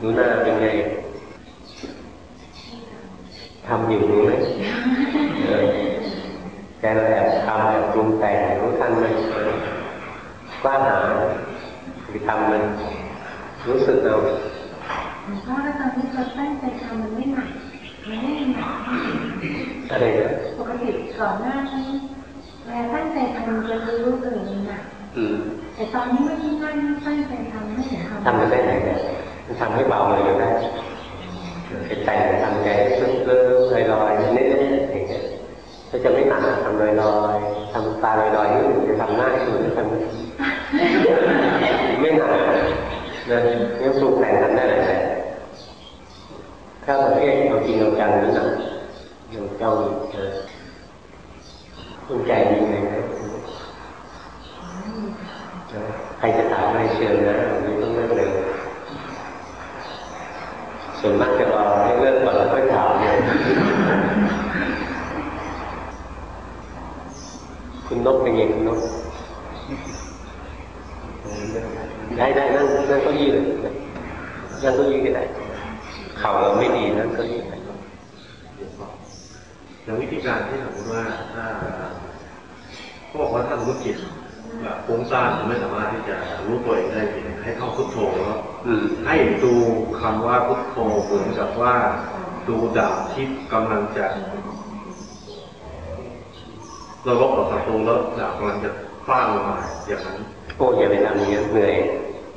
ดูหน้าเป็นไงทำอยู่รู้ไหมแกแอบทำแอบปรุงแต่งรู้ทันไหมกล้าหาหรือทำมัน รู้สึกเอาหลวงพ่อแล้วตอนที่เขาตั้งใจทำมันไม่หนักมันไม่หนักอะไรนะปกติก่อนหน้านี้เวลาตั้งใจทำจะรู้เลยหนักแต่ตอนนี้ไม่ที่นั่งตั้งใจทำไม่เห็นทำทำมันได้ไหนเนี่ยมัน ทำให้เบาเลยได้ใจทำใจเลื่อนๆลอยๆนิดๆอย่างเงี้ยก็จะไม่หนักทำลอยๆทำตาลอยๆนี่จะทำง่ายสุดทำไม่หนักนะเนี่ยปรุงแต่งทำได้เลยถ้าประเภทเราจริงเราจังนี่หนักเราเจ้าคุณใจดีไหมใครจะถามอะไรเชิญนะไม่ต้องเลือกเลย ส่วนมากจะรอให้เลิกก่อนแล้วค่อยถามเลยคุณนกเป็นไงคุณนกได้ได้นั่งนั่งก้าอี้เลยนั่งก้าอี้ก็ได้เข่าเราไม่ดีนั่งเก้าอี้แล้ววิธีการที่สมมติว่าถ้าเขาบอกว่าถ้ารู้จิต แบบฟุ้งซ่านไม่สามารถที่จะรู้ตัวเองได้จริงให้เข้าพุทโธแล้วให้ดูคำว่าพุทโธเหมือนกับว่าดูดาบที่กำลังจะเราลบกับศัตรูแล้วดาบกำลังจะฟาดลงมาอย่างนั้นโอ้อย่าไปทำอย่างนี้เหนื่อย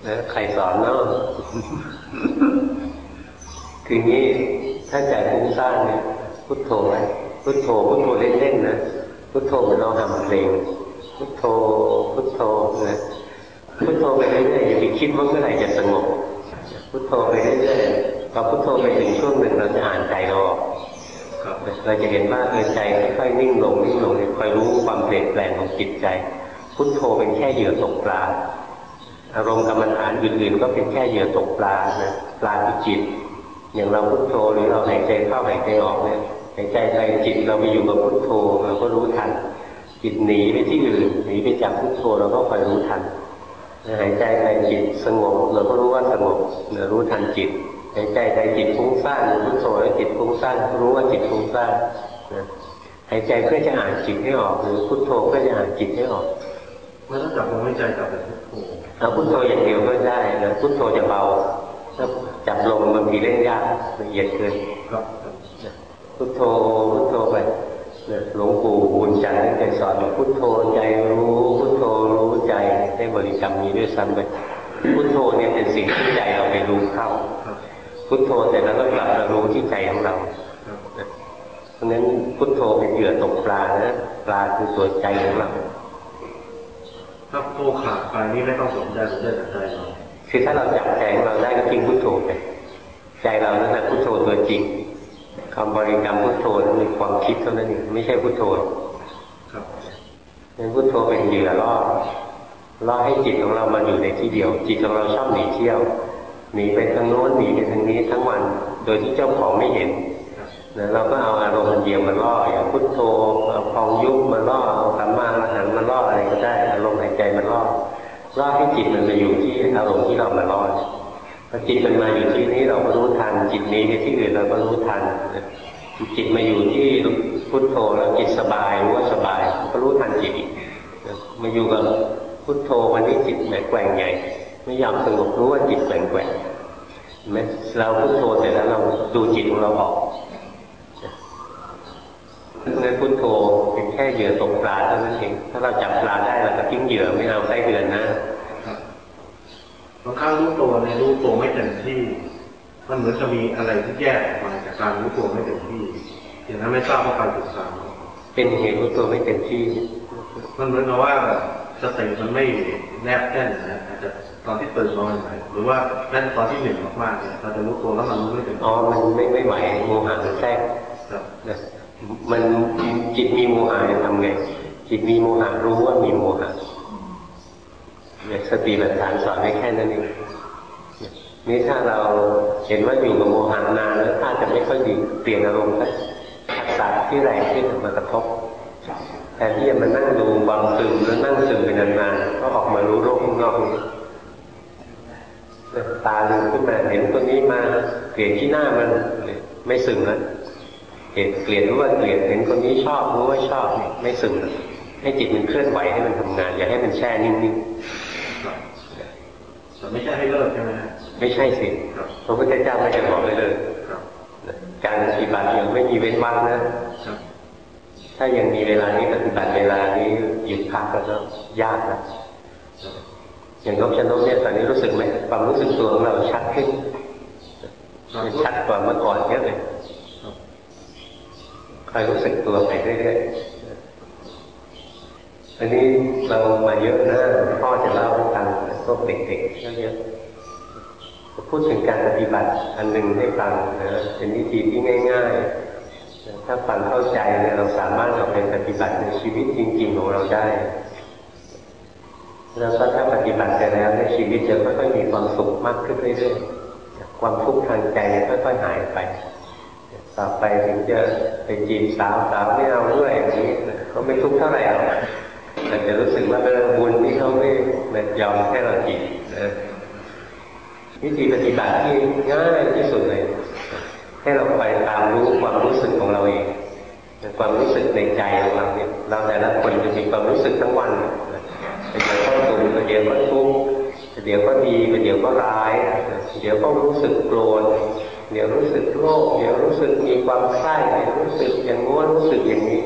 นะใครสอนเนาะคืองี้ถ้าใจฟุ้งซ่านเนี่ยพุทโธไว้พุทโธพุทโธเล่นๆนะพุทโธเหมือนเราทำเพลง พุทโธพุทโธนะพุทโธไปเรื่อยๆอย่าไปคิดว่าเมื่อไหร่จะสงบพุทโธไปเรื่อยๆพอพุทโธไปถึงช่วงหนึ่งเราจะอ่านใจเราออกเราจะเห็นว่าเออใจค่อยๆนิ่งลงนิ่งลงคอยรู้ความเปลี่ยนแปลงของจิตใจ พุทโธเป็นแค่เหยื่อตกปลาอารมณ์กรรมฐานอื่นๆก็เป็นแค่เหยื่อตกปลานะปลาคือจิต อย่างเราพุทโธหรือเราหายใจเข้าหายใจออกเนี่ยหายใจไปจิตเราไปอยู่กับพุทโธเราก็รู้ทัน จิตหนีไปที่อื่นหนีไปจากพุทโธเราก็คอยรู้ทันหายใจไปจิตสงบเราก็รู้ว่าสงบเรารู้ทันจิตหายใจไปจิตฟุ้งซ่านพุทโธแล้วจิตฟุ้งซ่านรู้ว่าจิตฟุ้งซ่านหายใจเพื่อจะอ่านจิตให้ออกหรือพุทโธเพื่อจะอ่านจิตให้ออกมันต้องจับลมหายใจจับแต่พุทโธเอาพุทโธอย่างเดียวก็ได้นะพุทโธจะเบาถ้าจับลมบางทีเล่นยากละเอียดเกินครับพุทโธพุทโธไป หลวงปู่บุญจันทร์ท่านเคยสอนว่าพุทโธใจรู้พุทโธรู้ใจได้บริกรรมนี้ด้วยซ้ำไปพุทโธเนี่ยเป็นสิ่งที่ใจเราไปรู้เข้า พุทโธแต่แล้วก็กลับมารู้ที่ใจของเราเพราะนั้นพุทโธเป็นเหยื่อตกปลานะปลาคือตัวใจของเราถ้าโธขาดไปนี่ไม่ต้องสนใจสนใจแต่ใจเราคือถ้าเราจับใจของเราได้ก็ทิ้งพุทโธไปใจเรานั่นแหละพุทโธตัวจริง คำบริกรรมพุทโธนั้นเป็นความคิดเท่านั้นเองไม่ใช่พุทโธครับนั้นพุทโธเป็นเหยื่อล่อล่อให้จิตของเรามาอยู่ในที่เดียว จิตของเราชอบหนีเที่ยวหนีไปทางโน้นหนีไปทางนี้ทั้งวัน โดยที่เจ้าของไม่เห็นนะเราก็เอาอารมณ์เดียวมาล่ออย่างพุทโธเอาพองยุบมาล่อเอาสัมมาระหันมาล่ออะไรก็ได้ อารมณ์หายใจมาล่อล่อให้จิตมันมาอยู่ที่อารมณ์ที่เรามาล่อ พอจิตมันมาอยู่ที่นี้เราก็รู้ทัน จิตนี้ไปที่อื่นเราก็รู้ทันจิตมาอยู่ที่พุทโธแล้วจิตสบายรู้ว่าสบาย ก็รู้ทันจิตอีกมาอยู่กับพุทโธวันนี้จิตแหมแกว่งใหญ่ไม่ยอมสงบรู้ว่าจิตแกว่งแกว่งเราพุทโธเสร็จแล้วเราดูจิตของเราออกงั้นพุทโธเป็นแค่เหยื่อตกปลาเท่านั้นเองถ้าเราจับปลาได้เราก็ทิ้งเหยื่อไม่เอาไส้เดือนนะางครั้งรู้ตัวในรู้ตัวไม่เต็มที่ มันเหมือนจะมีอะไรที่แยกออกมาจากการรู้ตัวไม่เต็มที่ อย่างนั้นไม่ทราบว่าการศึกษาเป็นเหตุรู้ตัวไม่เต็มที่ มันเหมือนกับว่าสติมันไม่แนบแน่นนะอาจจะตอนที่ตื่นนอนไหมหรือว่าแน่นตอนที่หนึ่งมากๆเนี่ยเราจะรู้ตัวแล้วมันรู้ไม่เต็มอ๋อมันไม่ไม่ไหวโมหะมันแทรกมันจิตมีโมหะทำไงจิตมีโมหะรู้ว่ามีโมหะ สติปัฏฐานสอนให้แค่นั้นเองนี่ถ้าเราเห็นว่าอยู่กับโมหะนานแล้วถ้าจะไม่ค่อยดีเปลี่ยนอารมณ์สักสัตว์ที่แรงขึ้นมากระทบแต่ที่มานั่งดูบางซึมแล้วนั่งซึมไปนานๆก็ออกมารู้โลกข้างนอกนี้ตาลืมขึ้นมาเห็นตัวนี้มาเกลียดที่หน้ามันไม่สึงแล้วเห็นเกลียดรู้ว่าเกลียดเห็นคนนี้ชอบรู้ว่าชอบไม่สึงให้จิตมันเคลื่อนไหวให้มันทำงาน อย่าให้มันแช่นิ่งๆ ไม่ใช่ให้เลิกใช่ไหมไม่ใช่สิพระพุทธเจ้าไม่ได้บอกเลยเลยการปฏิบัติยังไม่มีเว้นวรรคนะถ้ายังมีเวลานี้ปฏิบัติเวลานี้หยุดพักก็ยากนะอย่างนกชนกเนี่ยตอนนี้รู้สึกไหมความรู้สึกตัวของเราชัดขึ้นชัดกว่าเมื่อก่อนเยอะเลยคอยรู้สึกตัวไปเรื่อยๆ อันนี้เรามาเยอะนะพ่อจะเล่าให้ฟังพวกเด็กๆเยอะพูดถึงการปฏิบัติอันหนึ่งให้ฟังนะเป็นวิธีที่ง่ายๆ ถ้าฟังเข้าใจเนี่ยเราสามารถเอาไปปฏิบัติในชีวิตจริง ๆ ของเราได้ แล้วก็ถ้าปฏิบัติไปแล้วในชีวิตจะค่อยๆมีความสุขมากขึ้นเรื่อยๆความทุกข์ทางใจค่อยๆหายไป ต่อไปถึงจะไปจีบสาวสาวไม่เอาด้วยอย่างนี้เขาไม่ทุกข์เท่าไหร่หรอก แต่จะรู้สึกว่าเป็นบุญที่เขาไม่ยอมให้เราจีบนะวิธีปฏิบัติที่ง่ายที่สุดเลย ให้เราไปตามรู้ความรู้สึกของเราเองความรู้สึกในใจของเราเนี่ยเราแต่ละคนจะมีความรู้สึกทั้งวันเดี๋ยวก็สุขเดี๋ยวก็ทุกข์เดี๋ยวก็ดีเดี๋ยวก็ร้ายเดี๋ยวก็รู้สึกโกรธเดี๋ยวรู้สึกโลภเดี๋ยวรู้สึกมีความใคร่เดี๋ยวรู้สึกอย่างง้วนรู้สึกอย่างนี้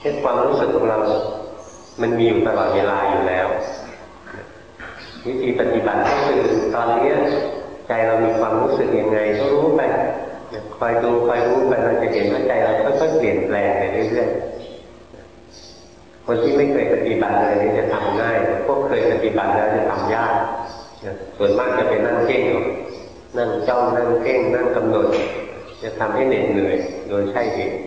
แค่ความรู้สึกของเรา มันมีอยู่ตลอดเวลาอยู่แล้ว วิธีปฏิบัติก็คือตอนนี้ใจเรามีความรู้สึกยังไงก็รู้ไปคอยดูคอยรู้ไปเราจะเห็นว่าใจเราค่อยๆเปลี่ยนแปลงไปเรื่อยๆคนที่ไม่เคยปฏิบัติเลยจะทำง่ายพวกเคยปฏิบัติแล้วจะทำยากส่วนมากจะเป็นนั่งเพ่งนั่งจ้องนั่งเพ่งนั่งกำหนด จะทำให้เหน็ดเหนื่อย โดยใช่เหตุ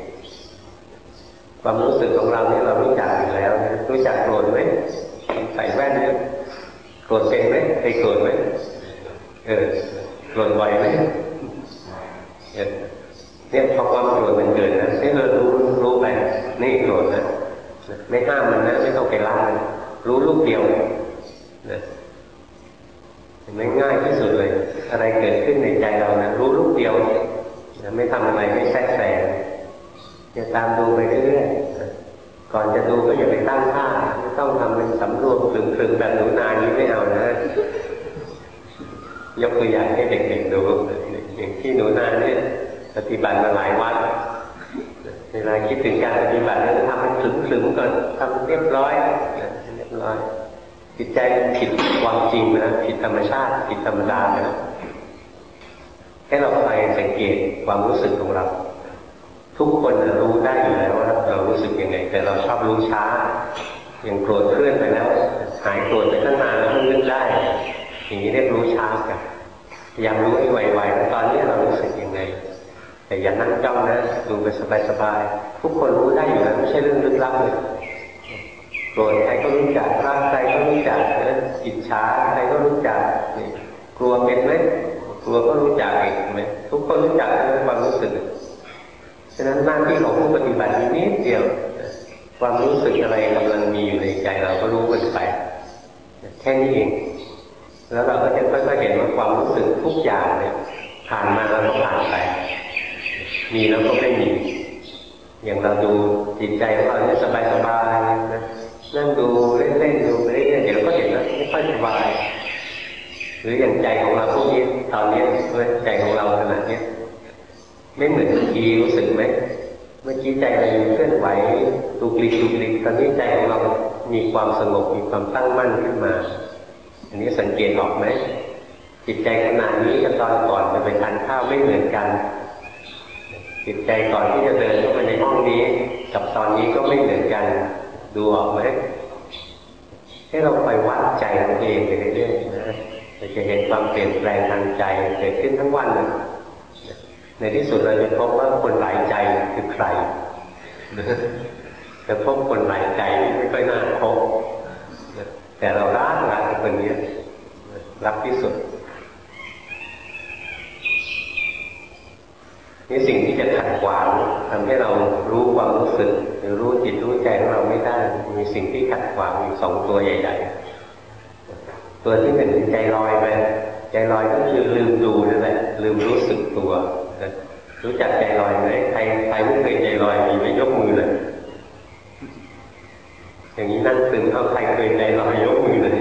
ความรู้สึกของเราเนี่ยเรารู้จักอยู่แล้วรู้จักโกรธไหมใส่แว่นเนี่ยโกรธเป็นไหมเคยโกรธไหมเออโกรธบ่อยไหมเนี่ยพอความโกรธมันเกิดนะให้เรารู้รู้ไปนี่โกรธนะไม่ห้ามมันนะไม่ต้องไปล่ามันรู้ลูกเดียวนะเห็นไหมง่ายที่สุดเลย อะไรเกิดขึ้นในใจเรานะรู้ลูกเดียวไม่ทำอะไรไม่แทรกแซง จะตามดูไปเรื่อยๆก่อนจะดูก็อย่าไปตั้งท่าไม่ต้องทำเป็นสำรวมคลึงๆแบบหนูนานี้ไม่เอานะยกตัวอย่างให้เด็กๆดูอย่างที่หนูนาเนี่ยปฏิบัติมาหลายวันเวลาคิดถึงการปฏิบัติแล้วทำให้ขลึงๆก่อนทำเรียบร้อยเรียบร้อยจิตใจผิดความจริงนะผิดธรรมชาติผิดธรรมดานะให้เราไปสังเกตความรู้สึกของเรา ทุกคนรู้ได้อยู่แล้วว่าเรารู้สึกยังไง แต่เราชอบรู้ช้าอย่างโกรธเคลื่อนไปแล้ว หายโกรธไปตั้งนานแล้วเพิ่งนึกได้ อย่างนี้เรียกรู้ช้ากันพยายามรู้ให้ไวๆตอนนี้เรารู้สึกยังไง แต่อย่านั่งจ้องนะดูไปสบายๆทุกคนรู้ได้อยู่แล้วไม่ใช่เรื่องลึกลับเลยโกรธใครก็รู้จักรักใครก็รู้จักอิจฉาใครก็รู้จักกลัวเป็นไหมกลัวก็รู้จักเองไหมทุกคนรู้จักเรื่องความรู้สึก ฉะนั้นหน้าที่ของผู้ปฏิบัติมีนิดเดียวความรู้สึกอะไรกำลังมีอยู่ในใจเราก็รู้กันไปแค่นี้เอง แล้วเราก็จะค่อยๆเห็นว่าความรู้สึกทุกอย่างเนี่ยผ่านมาแล้วก็ผ่านไป มีแล้วก็ไม่มี อย่างเราดูจิตใจของเราเนี่ยสบายๆนะนั่งดูเล่นๆดูไปเรื่อยๆเดี๋ยวก็เห็นว่าไม่ค่อยสบาย หรืออย่างใจของเราพวกนี้ตอนนี้ใจของเราขนาดนี้ ไม่เหมือนเมื่อกี้รู้สึกไหมเมื่อกี้ใจเราเคลื่อนไหวตุกลิกตุกลิกตอนนี้ใจของเรา มีความสงบมีความตั้งมั่นขึ้นมา อันนี้สังเกตออกไหมจิตใจขณะนี้กับตอนก่อนจะไปทานข้าวไม่เหมือนกัน จิตใจก่อนที่จะเดินเข้ามาในห้องนี้ กับตอนนี้ก็ไม่เหมือนกัน ดูออกไหมให้เราไปวัดใจตัวเองไปเรื่อยๆนะเราจะเห็นความเปลี่ยนแปลงทางใจเกิดขึ้นทั้งวันเลย ในที่สุดเราจะพบว่าคนหลายใจคือใครจะพบคนหลายใจไม่ค่อยน่าพบแต่เรารักรักคนนี้รักที่สุดนี่สิ่งที่จะขัดขวางทำให้เรารู้ความรู้สึก หรือรู้จิตรู้ใจของเราไม่ได้ มีสิ่งที่ขัดขวางอยู่สองตัวใหญ่ๆตัวที่หนึ่งใจลอยไปใจลอยก็คือลืมดูนั่นแหละลืมรู้สึกตัว รู้จักใจลอยไหมใครใครไม่เคยใจลอยมีไม่ยกมือเลย อย่างนี้นั่งซึมเอาใครเคยใจลอยยกมือเลย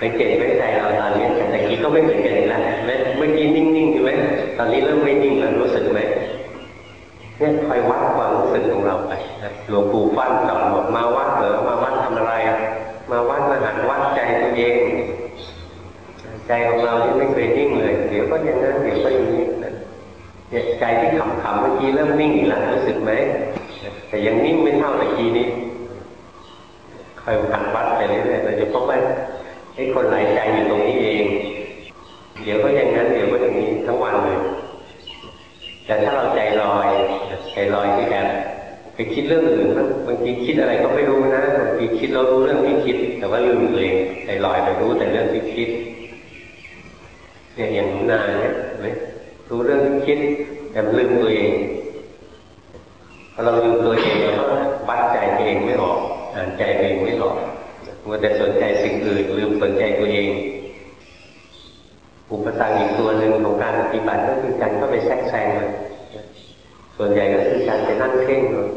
สังเกตไหมใจเราตอนนี้แต่กี้ก็ไม่เหมือนกันแล้วเมื่อกี้นิ่งๆใช่ไหมตอนนี้เริ่มไม่นิ่งแล้วรู้สึกไหมเนี่ยคอยวัดความรู้สึกของเราไปหลวงปู่ฟั่นสอนบอกมาวัดเหรอมาวัดทำอะไร มาวัดมาหัดวัดใจตัวเอง ใจของเราที่ไม่เคยนิ่งเลย เดี๋ยวก็อย่างนั้นเดี๋ยวก็อย่างนี้นี่ยใจที่ขำๆเมื่อกี้เริ่มนิ่งอีกแล้วรู้สึกไหมแต่ยังนิ่งไม่เท่าเมื่อกี้นี้คอยหัดวัดไปเรื่อยๆเราจะพบว่าไอ้คนไหลใจอยู่ตรงนี้เอง เดี๋ยวก็อย่างนั้นเดี๋ยวก็อย่างนี้ทั้งวันเลย แต่ถ้าเราใจลอยใจลอยที่แบบไปคิดเรื่องอื่นบางทีคิดอะไรก็ไม่รู้นะบางทีคิดเรารู้เรื่องที่คิด แต่ว่าลืมตัวเองใจลอยไปรู้แต่เรื่องที่คิด เนี่ยอย่างนานเนี่ยรู้เรื่องที่คิด แต่ลืมตัวเองพอเราลืมตัวเองเราก็วัดใจตัวเองไม่ออกอ่านใจตัวเองไม่ออกมัวแต่สนใจสิ่งอื่นลืมสนใจตัวเองอุปสรรคอีกตัวหนึ่งของการปฏิบัติก็คือการเข้าไปแทรกแซงมันส่วนใหญ่ก็คือการไปนั่งเพ่งเลย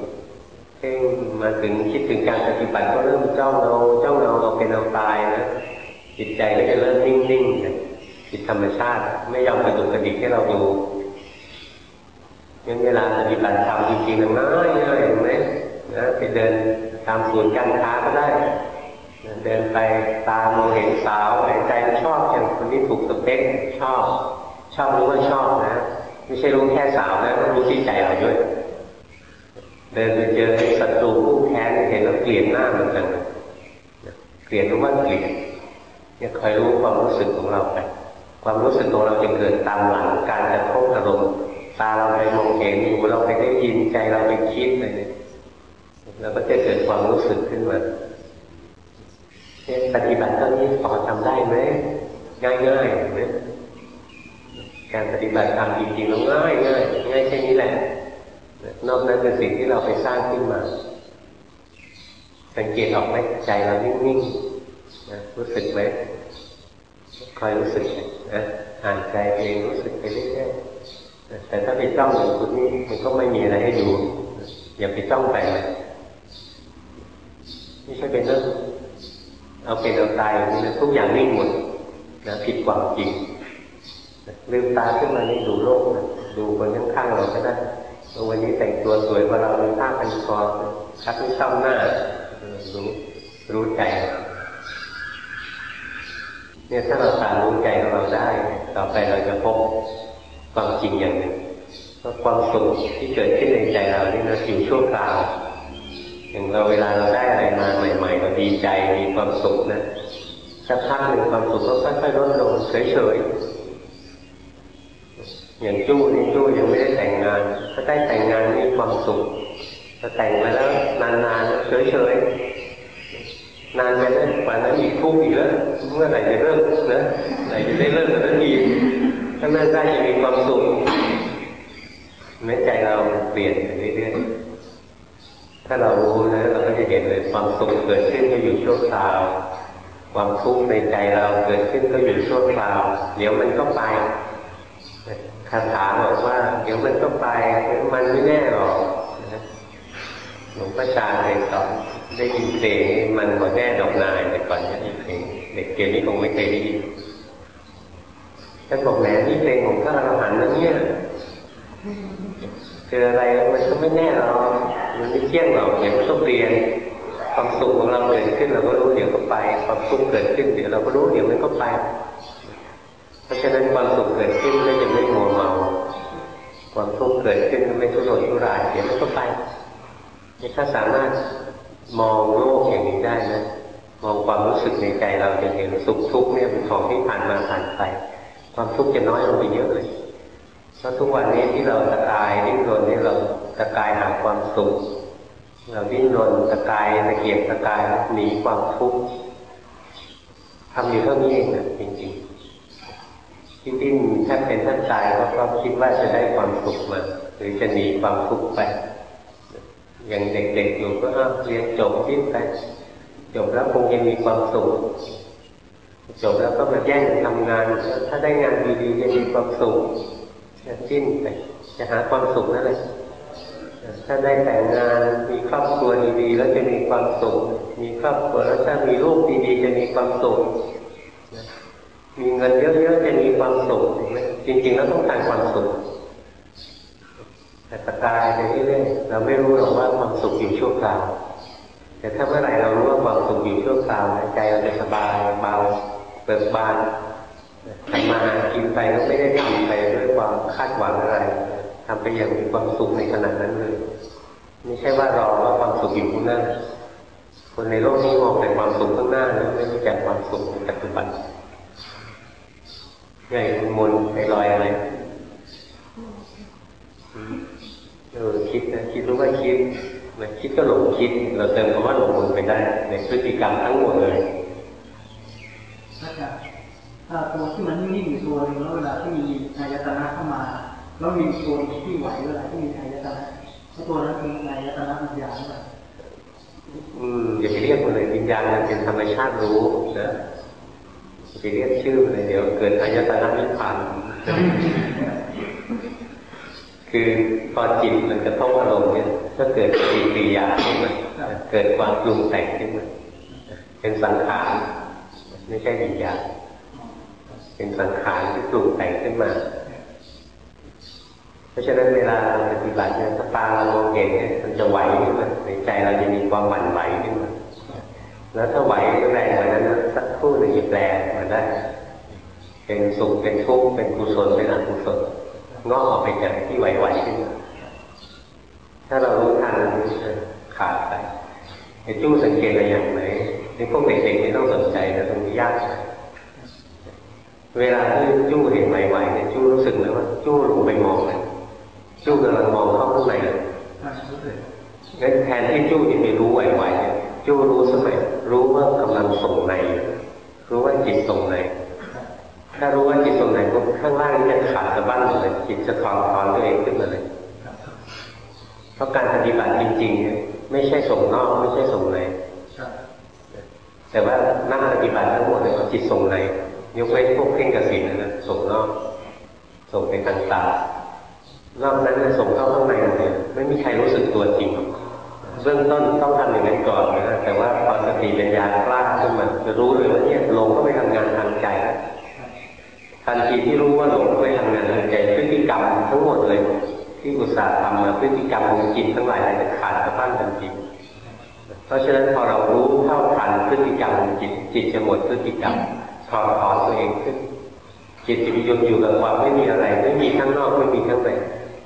เพ่งมาถึงคิดถึงการปฏิบัติก็เริ่มจ้องเราจ้องเราเอาเป็นเอาตายนะจิตใจก็จะเริ่มนิ่งๆ จิตธรรมชาติ ไม่ยอมกระดุกกระดิกให้เราดูงั้นเวลาปฏิบัติธรรมจริงๆมันง่ายง่ายเห็นไหมนะไปเดินตามศูนย์การค้าก็ได้ เดินไปตามองเห็นสาวใจชอบอย่างคนนี้ถูกสเปคชอบ ชอบรู้ว่าชอบนะ ไม่ใช่รู้แค่สาวนะต้องรู้ที่ใจเราด้วย เดินไปเจอศัตรูผู้แค้นเห็นแล้วเกลียดหน้าเหมือนกันเกลียดรู้ว่าเกลียดเนี่ยคอยรู้ความรู้สึกของเราไป ความรู้สึกของเราจะเกิดตามหลังการกระทบอารมณ์ตาเราไปมองเห็นหูเราไปได้ยินใจเราไปคิดอะไรเนี่ยแล้วก็จะเกิดความรู้สึกขึ้นมาปฏิบัติตอนนี้พอทำได้ไหมง่ายง่ายไหมการปฏิบัติตามจริงๆเราง่ายง่ายง่ายแค่นี้แหละนอกนั้นเป็นสิ่งที่เราไปสร้างขึ้นมา สังเกตออกไหมใจเรานิ่งๆนะรู้สึกไหม คอยรู้สึกนะอ่านใจเองรู้สึกไปเรื่อยๆแต่ถ้าไปจ้องอย่างคุณนี่มันก็ไม่มีอะไรให้ดูอย่าไปจ้องไปเลยไม่ใช่เป็นเรื่องเอาเป็นเอาตายอย่างนี้นะทุกอย่างนิ่งหมดนะผิดความจริงลืมตาขึ้นมานี่ดูโลกนะดูคนข้างๆเราก็ได้วันนี้แต่งตัวสวยกว่าเรามีผ้าพันคอชักไม่ชอบหน้ารู้รู้ใจ เนี่ยถ้าเราตามรู้ใจของเราได้ ต่อไปเราจะพบความจริงอย่างหนึ่งว่าความสุขที่เกิดขึ้นในใจเรานี่นะอยู่ชั่วคราวอย่างเราเวลาเราได้อะไรมาใหม่ ๆ เราดีใจมีความสุขนะสักพักหนึ่งความสุขก็ค่อยๆลดลงเฉยๆอย่างจู้นี่จู้ยังไม่ได้แต่งงานถ้าได้แต่งงานมีความสุขถ้าแต่งมาแล้วนานๆเฉยๆ นานไปแล้วกว่านั้นอีกทุกข์อีกแล้วเมื่อไหร่จะเลิกนะไหนจะได้เลิกกันทีถ้าเลิกได้จะมีความสุขแม้ใจเราเปลี่ยนไปเรื่อยๆถ้าเรารู้นะเราก็จะเห็นเลยความสุขเกิดขึ้นก็อยู่ชั่วคราว ความทุกข์ในใจเราเกิดขึ้นก็อยู่ชั่วคราว เดี๋ยวมันก็ไปคาถาบอกว่า เดี๋ยวมันก็ไปมันไม่แน่หรอกหลวงพ่อชาเคยสอน ได้ยินเพลงมันหมดแน่ดอกนายแต่ก่อนนี้เพลงเด็กเกลนี้คงไม่เคยได้ยินท่านบอกแหมนี่เพลงของพระอรหันต์นะเนี่ยเจออะไรมันก็ไม่แน่หรอกมันไม่เที่ยงหรอกเดี๋ยวมันต้องเปลี่ยนความสุขของเราเกิดขึ้นเราก็รู้เดี๋ยวก็ไป ความทุกข์เกิดขึ้นเดี๋ยวเราก็รู้เดี๋ยวมันก็ไป เพราะฉะนั้นความสุขเกิดขึ้นก็จะไม่มัวเมา ความทุกข์เกิดขึ้นก็ไม่ทุรนทุรายเดี๋ยวมันก็ไปถ้าสามารถ มองโลกอย่างนี้ได้นะมองความรู้สึกในใจเราจะเห็นสุขทุกข์เนี่ยเป็นของที่ผ่านมาผ่านไป ความทุกข์จะน้อยลงไปเยอะเลยเพราะทุกวันนี้ที่เราตะกายดิ้นรนนี่เราตะกายหาความสุขเราดิ้นรนตะกายตะเกียบตะกายหนีความทุกข์ทำอยู่เท่านี้เองนะจริงๆที่ดิ้นแทบเป็นแทบตายเพราะคิดว่าจะได้ความสุขมาหรือจะหนีความทุกข์ไป อย่างเด็กๆอยู่ก็เรียนจบคิดไปจจบแล้วคงจะมีความสุขจบแล้วก็มาแย่งทำงาน ถ้าได้งานดีๆจะมีความสุขจะจิ้นไปจะหาความสุขนั่นแหละถ้าได้แต่งงานมีครอบครัวดีๆแล้วจะมีความสุข มีครอบครัวแล้วถ้ามีลูกดีๆจะมีความสุขมีเงินเยอะๆจะมีความสุขจริงๆแล้วต้องการความสุข แต่ตะกายไปเรื่อยๆเราไม่รู้หรอกว่าความสุขอยู่ชั่วคราวแต่ถ้าเมื่อไหร่เรารู้ว่าความสุขอยู่ชั่วคราวใจเราจะสบายเบาเบิกบานทำมากินไปก็ไม่ได้ทำไปด้วยความคาดหวังอะไรทำไปอย่างมีความสุขในขณะนั้นเลยไม่ใช่ว่ารอว่าความสุขอยู่ข้างหน้าคนในโลกนี้มองแต่ความสุขข้างหน้าแล้วไม่รู้จักความสุขในปัจจุบันใหญ่มนไปลอยอะไรเออ คิดนะคิดรู้ว่าคิดมันคิดก็หลงคิด เราเติมคำว่าหลงมนไปได้ ในพฤติกรรมทั้งหมดเลยอาจารย์ถ้าตัวที่มันนิ่งอยู่ตัวนึงแล้วเวลาที่มีอายตนะเข้ามา แล้วมีตัวที่ไหวเวลาที่มีอายตนะตัวนั้นคืออายตนะวิญญาณอืมอย่าไปเรียกมันเลยวิญญาณมันเป็นธรรมชาติรู้นะไปเรียกชื่อเลยเดี๋ยวเกิดอายตนะนิพพาน คือพอจิตมันกระทบอารมณ์เนี่ยก็เกิดปฏิกิริยาขึ้นมาเกิดความปรุงแต่งขึ้นมาเป็นสังขารไม่ใช่วิญญาณเป็นสังขารที่ปรุงแต่งขึ้นมา เพราะฉะนั้นเวลาปฏิบัติเนี่ยถ้าตาเรามงเห็นเนี่ยมันจะไหวขึ้นมาในใจเราจะมีความหวั่นไหวขึ้นมาแล้วถ้าไหวแรงกว่านั้นสักครู่หนึ่งจะแปลมาได้ เป็นสุขเป็นทุกข์เป็นกุศลเป็นอกุศล งอกออกไปจากที่ไหวๆขึ้นถ้าเรารู้ทันขาดไปไอ้จู้สังเกตอะไรอย่างไหนในพวกเด็กๆไม่ต้องสนใจนะตรงนี้ยากเวลาที่จู้เห็นไหวๆเนี่ยจู้รู้สึกไหมว่าจู้ลงไปมองเลยจู้กำลังมองเข้าข้างในเลยงั้นแทนที่จู้จะไปรู้ไหวๆเนี่ยจู้รู้สมัยรู้ว่ากำลังส่งในรู้ว่าจิตส่งใน ถ้ารู้ว่าจิตตรงไหนปุ๊บข้างล่างจะขาดสะบั้นเลยจิตจะถอนถอนตัวเองขึ้นมาเลยเพราะการปฏิบัติจริงๆเนี่ยไม่ใช่ส่งนอกไม่ใช่ส่งในแต่ว่านักปฏิบัติทั้งหมดเนี่ยจิตส่งในยกเว้นพวกเพ่งกสินนะส่งนอกส่งไปทางตานอกนั้นส่งเข้าข้างในเลยไม่มีใครรู้สึกตัวจริงเบื้องต้นต้องทำอย่างนั้นก่อนนะแต่ว่าพอสติปัญญากล้าขึ้นมาจะรู้เลยว่าเนี่ยลงก็ไปทำงานทางใจแล้ว ทันทีที่รู้ว่าหลงไปทำงานใจพฤติกรรมทั้งหมดเลย ที่อุตส่าห์ทำมาพฤติกรรมของจิตทั้งหลายจะขาดสะพันทันทีเพราะฉะนั้นพอเรารู้เท่าทันพฤติกรรมของจิตจิตจะหมดพฤติกรรมถอดถอนตัวเองขึ้น จิตจะไปยุ่อยู่กับความไม่มีอะไร ไม่มีข้างนอกไม่มีข้างใน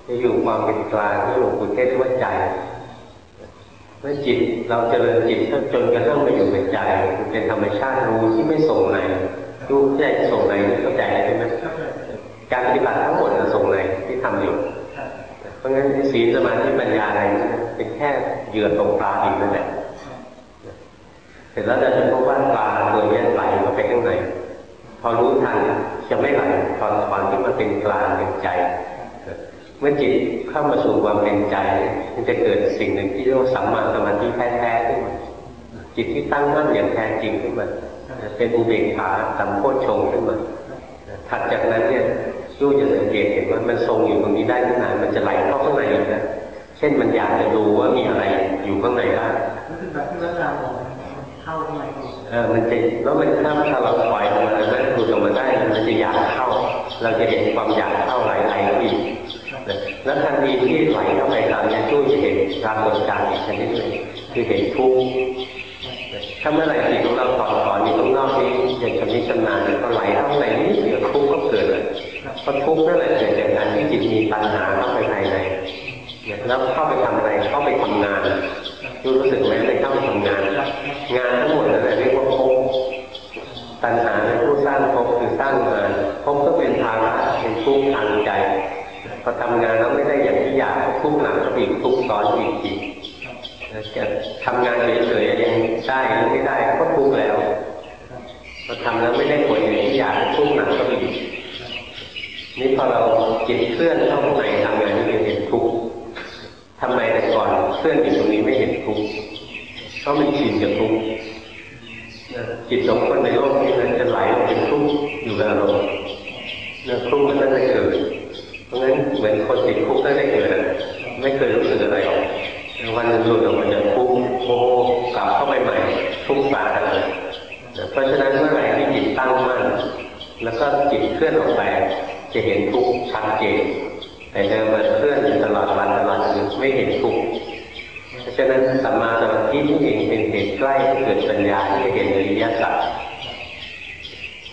จะอยู่ความเป็นกลางที่หลวงปู่เทศว่าใจเมื่อจิตเราเจริญจิตจนกระทั่งมาอยู่ในใจเป็นธรรมชาติรู้ที่ไม่ส่งไหนรู้ใจส่งไหนเข้าใจ การปฏิบัติทั้งหมดส่งไหนที่ทำอยู่ เพราะงั้นศีลสมาธิปัญญาอะไรเป็นแค่เหยื่อตรงปลาอีกนั่นแหละเสร็จแล้วเราจะพบว่าปลาตัวนี้ไหลมาไปข้างในพอรู้ทันจะไม่ไหลตอนตอนที่มันเป็นกลางเป็นใจ เมื่อจิตเข้ามาสู่ความเป็นใจ มันจะเกิดสิ่งหนึ่งที่เรียกว่าสัมมาสมาธิแท้ๆขึ้นมาจิตที่ตั้งมั่นอย่างแท้จริงขึ้นมาเป็นอุเบกขาสัมโพชงขึ้นมา ถัดจากนั้นเนี่ยยูจะสังเกตเห็นว่า มันทรงอยู่ตรงนี้ได้ขนาดมันจะไหลเข้าข้างในนะเช่นมันอยากจะดูว่ามีอะไรอยู่ข้างในบ้างแบบที่เราเข้าข้างในเออมันจะแล้วมันถ้าถ้าเราปล่อยมันแล้วมันดูออกมาได้มันจะอยากเข้า เราจะเห็นความอยากเข้าไหลไหลเข้าอีกแล้วทันทีที่ไหลเข้าไปตามนี้จู้จะเห็นรางกฎการอีกชนิดหนึ่งคือเห็นทุกข์ถ้าเมื่อไหร่จิตของเราถอนถอนอยู่ตรงนอกนี้อย่างชำนิชำนาญก็ไหลเข้าในนี้เดี๋ยวทุกข์ก็เกิดเลย พอทุกข์นั่นแหละเกิดจากการที่จิตมีปัญหาเข้าไปภายในแล้วเข้าไปทำอะไรเข้าไปทำงานรู้สึกไหมในเข้าไปทำงาน งานทั้งหมดนั่นแหละเรียกว่าภพปัญหาในผู้สร้างภพคือสร้างงานภพก็เป็นภาระเป็นทุกข์ทางใจพอทำงานแล้วไม่ได้อย่างที่อยากทุกข์หนักก็อีกทุกข์ซ้อนอีกทีจะทำงานเฉยๆยังได้ไม่ได้ก็ทุกข์แล้วพอทำแล้วไม่ได้ผลอย่างที่อยากทุกข์หนักก็มี นี่พอเราจิตเคลื่อนเข้าข้างในทำงานนี่เห็นทุกข์ทำไมแต่ก่อนเคลื่อนอยู่ตรงนี้ไม่เห็นทุกข์เพราะมันชินกับทุกข์คนในโลกนี้มันจะไหลเป็นทุกข์อยู่กับอารมณ์เรื่องทุกข์มันตั้งแต่เกิดเพราะงั้นเหมือนคนติดคุกตั้งแต่เกิดไม่เคยรู้สึกอะไรหรอกวันหนึ่งหลุดออกมาจากคุกโอ้กลับเข้าไปใหม่ทุกข์สาหัสเลยเพราะฉะนั้นเมื่อไหร่ที่จิตตั้งมั่นแล้วก็จิตเคลื่อนออกไป จะเห็นทุกข์ชัดเจนแต่เดิมมันเคลื่อนอยู่ตลอดวันตลอดคืนไม่เห็นทุกข์เพราะฉะนั้นสัมมาสมาธินี่เองเป็นเหตุใกล้เกิดปัญญาที่จะเห็นอริยสัจ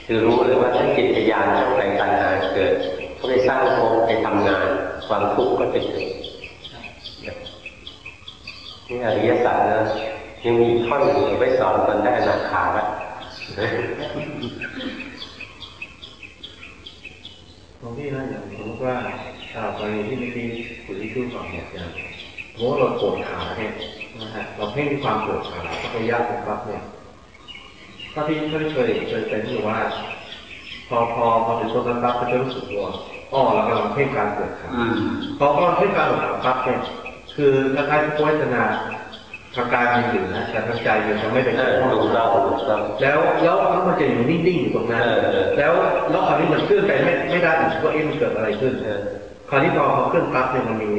คือรู้เลยว่าถ้าจิตญาณข้าไปตัณหาเกิดก็ไปสร้างภพไปทำงานความทุกข์ก็จะเกิดนี่อริยสัจนะยังมีท่อนอยู่ไว้สอนตอนได้อนาคาละตรงที่นะอย่างสมมติว่ากรณีที่เมื่อกี้คุณที่พูดก่อนเนี่ยอย่างสมมติเราปวดขาเนี่ยนะฮะเราเพ่งความปวดขาก็ไปยากเป็นปั๊บเนี่ยถ้าที่เคยเคยเคยเป็นที่ว่า พอพอพอถึงตรงนั้นปั๊บก็จะรู้สึกว่าอ๋อเรากำลังเพ่งการปวดขาพอพอเพ่งการปวดขาปั๊บเนี่ยคือคล้ายๆที่พุทธนา ทางกายมันอยู่นะแต่ทางใจมันจะไม่เป็นถูกต้องถูกต้องแล้วแล้วมันจะอยู่นิ่งๆอยู่ตรงนั้นแล้วแล้วคราวนี้มันเคลื่อนไปไม่ไม่ได้อีกว่าเอ็มันเกิดอะไรขึ้นคราวนี้พอพอเคลื่อนปั๊บเนี่ยมันมี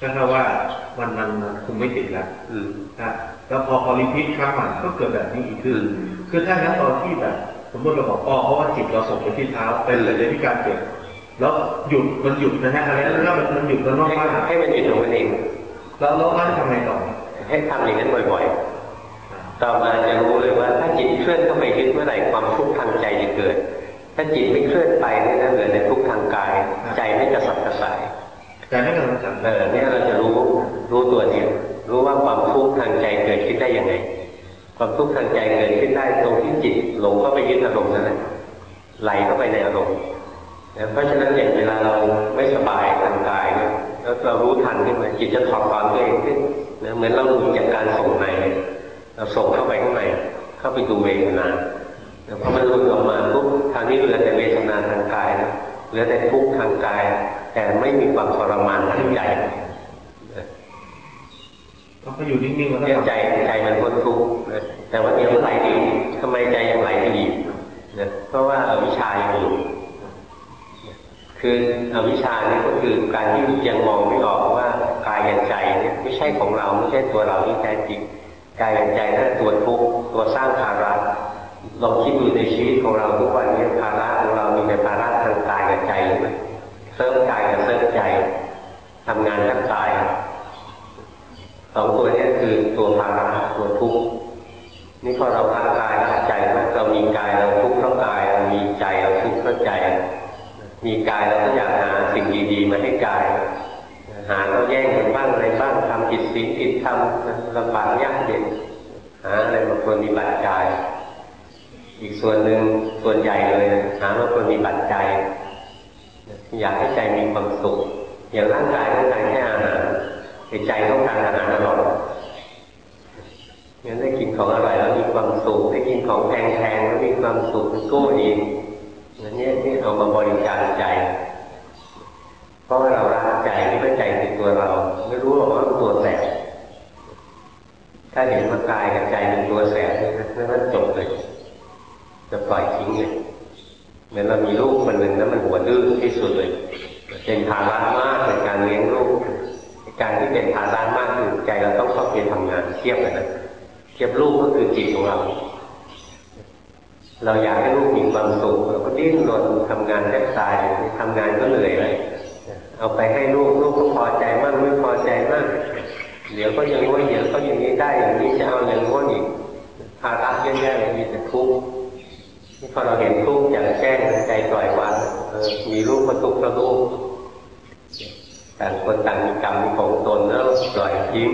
ก็เท่าว่ามันมันมันคุมไม่ติดแล้วนะแล้วพอพอรีพิทครั้งใหม่ก็เกิดแบบนี้อีกขึ้นคือถ้างั้นตอนที่แบบสมมติเราบอกอ๋อเพราะว่าจิตเราส่งไปที่เท้าเป็นเลยที่การเกิดแล้วหยุดมันหยุดนะฮะอะไรแล้วมันหยุดแล้วนอกบ้านให้มันหยุดตรงนั้นเองแล้วแล้วบ้านทำไงต่อ ให้ทำอย่างนั้นบ่อยๆ ต่อมาจะรู้เลยว่า ถ้าจิตเคลื่อนเข้าไปยึดเมื่อไหร่ความทุกข์ทางใจจะเกิด ถ้าจิตไม่เคลื่อนไปเนี่ยนะเหลือแต่ทุกข์ทางกาย ใจไม่กระสับกระส่ายใจไม่กระสับกระส่ายเออเนี่ยเราจะรู้รู้ตัวนี้รู้ว่าความทุกข์ทางใจเกิดขึ้นได้ยังไง ความทุกข์ทางใจเกิดขึ้นได้ตรงที่จิตหลงเข้าไปยึดอารมณ์นั่นแหละไหลเข้าไปในอารมณ์ เพราะฉะนั้นอย่างเวลาเราไม่สบายทางกายเนี่ยแล้วเรารู้ทันขึ้นมาจิตจะถอดความตัวเองขึ้นนะเหมือนเราหลุดจากการส่งในเราส่งเข้าไปข้างในเข้าไปดูเวทนาแล้วพอมันหลุดออกมาปุ๊บทางนี้เหลือแต่เวทนาทางกายนะเหลือแต่ทุกข์ทางกาย แต่ไม่มีความทรมานทางใจเขาก็อยู่นิ่งๆแล้วใจใจมันพ้นทุกข์แต่ว่ายังไหลดีทำไมใจยังไหลดีนะเพราะว่าวิชายังอยู่ คืออวิชชาเนี่ยก็คือการที่ยังมองไม่ออกว่ากายกับใจเนี่ยไม่ใช่ของเราไม่ใช่ตัวเราที่แท้จริงกายกับใจนั่นตัวทุกข์ตัวสร้างภาระลองคิดดูในชีวิตของเราทุกวันนี้ภาระของเรามีแต่ภาระทางกายกับใจไหมเสริมกายกับเสริมใจทำงานทั้งกายสองตัวนี้คือตัวภาระตัวทุกข์นี่พอเราละกายละใจเรามีกายเราทุกข์เพราะกายเรามีใจเราทุกข์เพราะใจ มีกายเราก็อยากหาสิ่งดีๆมาให้กาย หาเราแย่งกันบ้างอะไรบ้างทำผิดศีลผิดธรรมลำบากยากเย็นหาอะไรมาควรมีบัตรกาย อีกส่วนหนึ่งส่วนใหญ่เลยหาว่าควรมีบัตรใจ อยากให้ใจมีความสุข อย่างร่างกายต้องการแค่อาหารใจต้องการอาหารอร่อยงั้นได้กินของอร่อยแล้วมีความสุขได้กินของแพงๆแล้วมีความสุขกู้อีก อันนี้ที่เอามาบริจาคใจ เพราะว่าเรารักใจที่ไม่ใจในตัวเรา ไม่รู้หรอกว่าตัวแสบถ้าเห็นว่ากายกับใจเป็นตัวแสบนี่นั่นจบเลย จะปล่อยทิ้งเลยเหมือนเรามีลูกคนหนึ่งแล้วมันหัวดื้อที่สุดเลย เป็นภาระมากในการเลี้ยงลูกการที่เป็นภาระมากคือใจเราต้องเข้าไปทำงานเทียบกันนะเทียบลูกก็คือจิตของเรา เราอยากให้ลูกมีความสุขเราก็ดิ้นรนทำงานแทบตายทำงานก็เหนื่อยเลยเอาไปให้ลูกลูกก็พอใจมากไม่พอใจมากเดี๋ยวก็ยังว่าเดี๋ยวก็อย่างนี้ได้อย่างนี้จะเอาอย่างง้นอีกภาระเยอะแยะมีแต่ทุกข์นี่พอเราเห็นทุกข์อย่างแจ้งใจปล่อยวางมีลูกก็ทุกข์ก็ลูกต่างคนต่างมีกรรมของตนแล้วปล่อยยิ้ม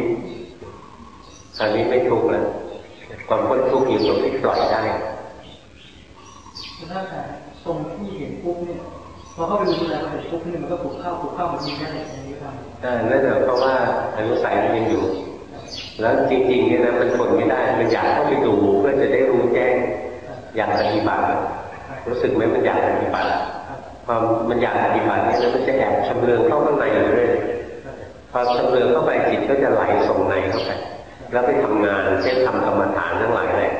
อันนี้ไม่ทุกข์แล้วความพ้นทุกข์อยู่ตรงที่ปล่อยได้ ถ้าแต่ตรงที่เห็นปุ๊บเนี่ยพอเข้าไปดูแลมันเห็นปุ๊บเนี่ยมันก็ปลุกเข้าปลุกเข้ามันมีได้อย่างนี้ครับอ่านั่นแหละเพราะว่าอนุสัยมันยังอยู่ แล้วจริงๆเนี่ยนะมันทนไม่ได้ มันอยากเข้าไปดูเพื่อจะได้รู้แจ้งอยากปฏิบัติรู้สึกไหมมันอยากปฏิบัติพอมันอยากปฏิบัติเนี่ยมันจะแอบชำเลืองเข้าข้างในอยู่เรื่อยพอชำเลืองเข้าไปจิตก็จะไหลส่งในเข้าไปแล้วไปทำงานเช่นทำกรรมฐานทั้งหลายแหละ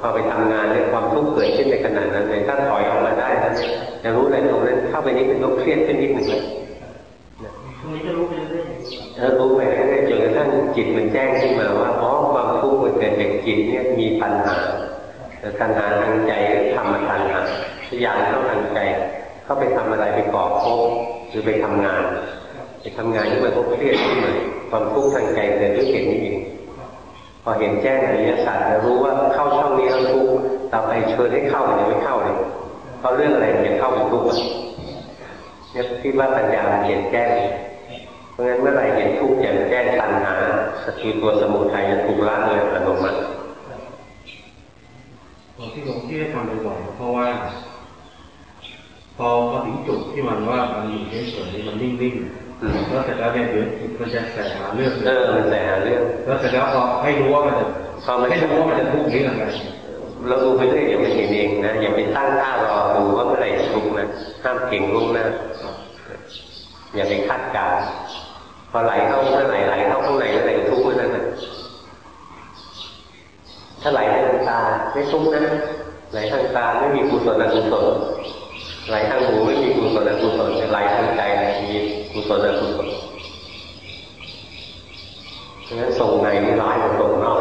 พอไปทำงานเนี่ยความทุกข์เกิดขึ้นในขณะนั้นเลยถ้าถอยออกมาได้นะจะรู้เลยตรงนั้นเข้าไปนิดนึงก็เครียดขึ้นนิดหนึ่งเลยตรงนี้จะรู้ไปเรื่อยๆแล้วรู้ไปเรื่อยๆจนกระทั่งจิตมันแจ้งขึ้นมาว่าอ๋อความทุกข์มันเกิดจากจิตเนี่ยมีปัญหาแต่ปัญหาทางใจทำมาตัญหาอย่างเข้าทางใจเข้าไปทำอะไรไปก่อภพหรือไปทำงานไปทำงานที่มันก็เครียดขึ้นมาความทุกข์ทางใจเกิดด้วยเหตุนี้เอง พอเห็นแจ้งอริยสัจจะรู้ว่าเข้าช่องนี้แล้วทุกข์ต่อไปเชิญให้เข้ามันยังไม่เข้าเลยเพราะเรื่องอะไรมันจะเข้าเป็นทุกข์เนี่ยคิดว่าปัญญาเห็นแจ้งเพราะงั้นเมื่อไหร่เห็นทุกข์แจ่มแจ้งตัณหาสกิลตัวสมุทัยจะถูกละเลยอัตโนมัติที่หลวงที่ได้ทำบ่อยๆเพราะว่า พอพอถึงจุดที่มันว่ามันอยู่เฉยๆมันนิ่งๆ แล้วเสร็จแล้วเนี่ยเดี๋ยวมันจะแสหาเรื่องเออมันแสหาเรื่องแล้วเสร็จแล้วพอให้รู้ว่ามันจะพอให้รู้ว่ามันจะทุกข์นี่อะไรเราดูไปเรื่อยอย่าไปเห็นเองนะอย่าไปตั้งท่ารอดูว่าเมื่อไหร่ทุกข์นะห้ามเก่งล่วงหน้าอย่าไปคาดการพอไหลเข้าเมื่อไหร่ไหลเข้าข้างในเมื่อไหร่ทุกข์เมื่อนั้นนะถ้าไหลทางตาไม่ทุกข์นะไหลทางตาไม่มีกุศลอกุศลไหลทางหูไม่มีกุศลอกุศลแต่ไหลทางใจมีกุ ศลอกุศลเพราะฉะนั้นส่งในนี่ร้ายกว่าส่งนอก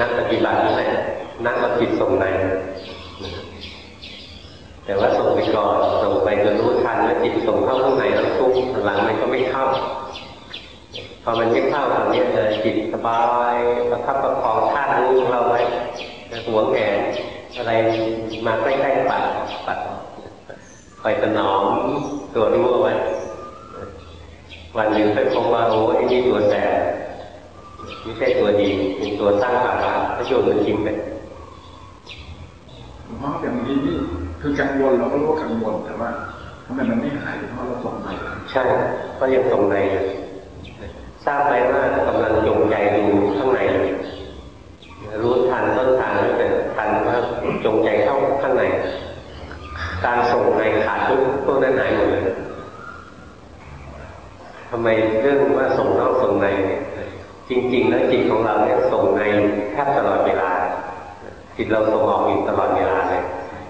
นักปฏิบัตินี่แหละนักปฏิส่งใน แต่ว่าส่งไปก่อนส่งไปจนรู้ทันว่าจิตส่งเข้าข้างในแล้วทุกหลังมันก็ไม่เข้าพอมันไม่เข้าตอนนี้เลยจิตสบายประคับประคองธาตุรู้ของเราไว้หัวแขนอะไรมาใกล้ๆปัดปัด คอยถนอมตัวรู้เอาไว้วันหนึ่งไปพบว่าโอ้ไอ้นี่ตัวแสบไม่ใช่ตัวดีเป็นตัวสร้างภาระถ้าโยนมันทิ้งไปเพราะอย่างนี้นี่คือกังวลเราก็รู้ว่ากังวลแต่ว่าทำไมมันไม่หายเพราะเราส่งในใช่ก็ยังส่งในทราบไหมว่ากำลังจงใจดูข้างในรู้ทันต้นทางแล้วแต่ทันว่าจงใจเข้าข้างใน การส่งในขาดทุกพวกนั้นหายหมดเลยทำไมเรื่องว่าส่งนอกส่งในเนี่ยจริง ๆ แล้วจิตของเราเนี่ยส่งในแทบตลอดเวลา จิตเราส่งออกอยู่ตลอดเวลาเลย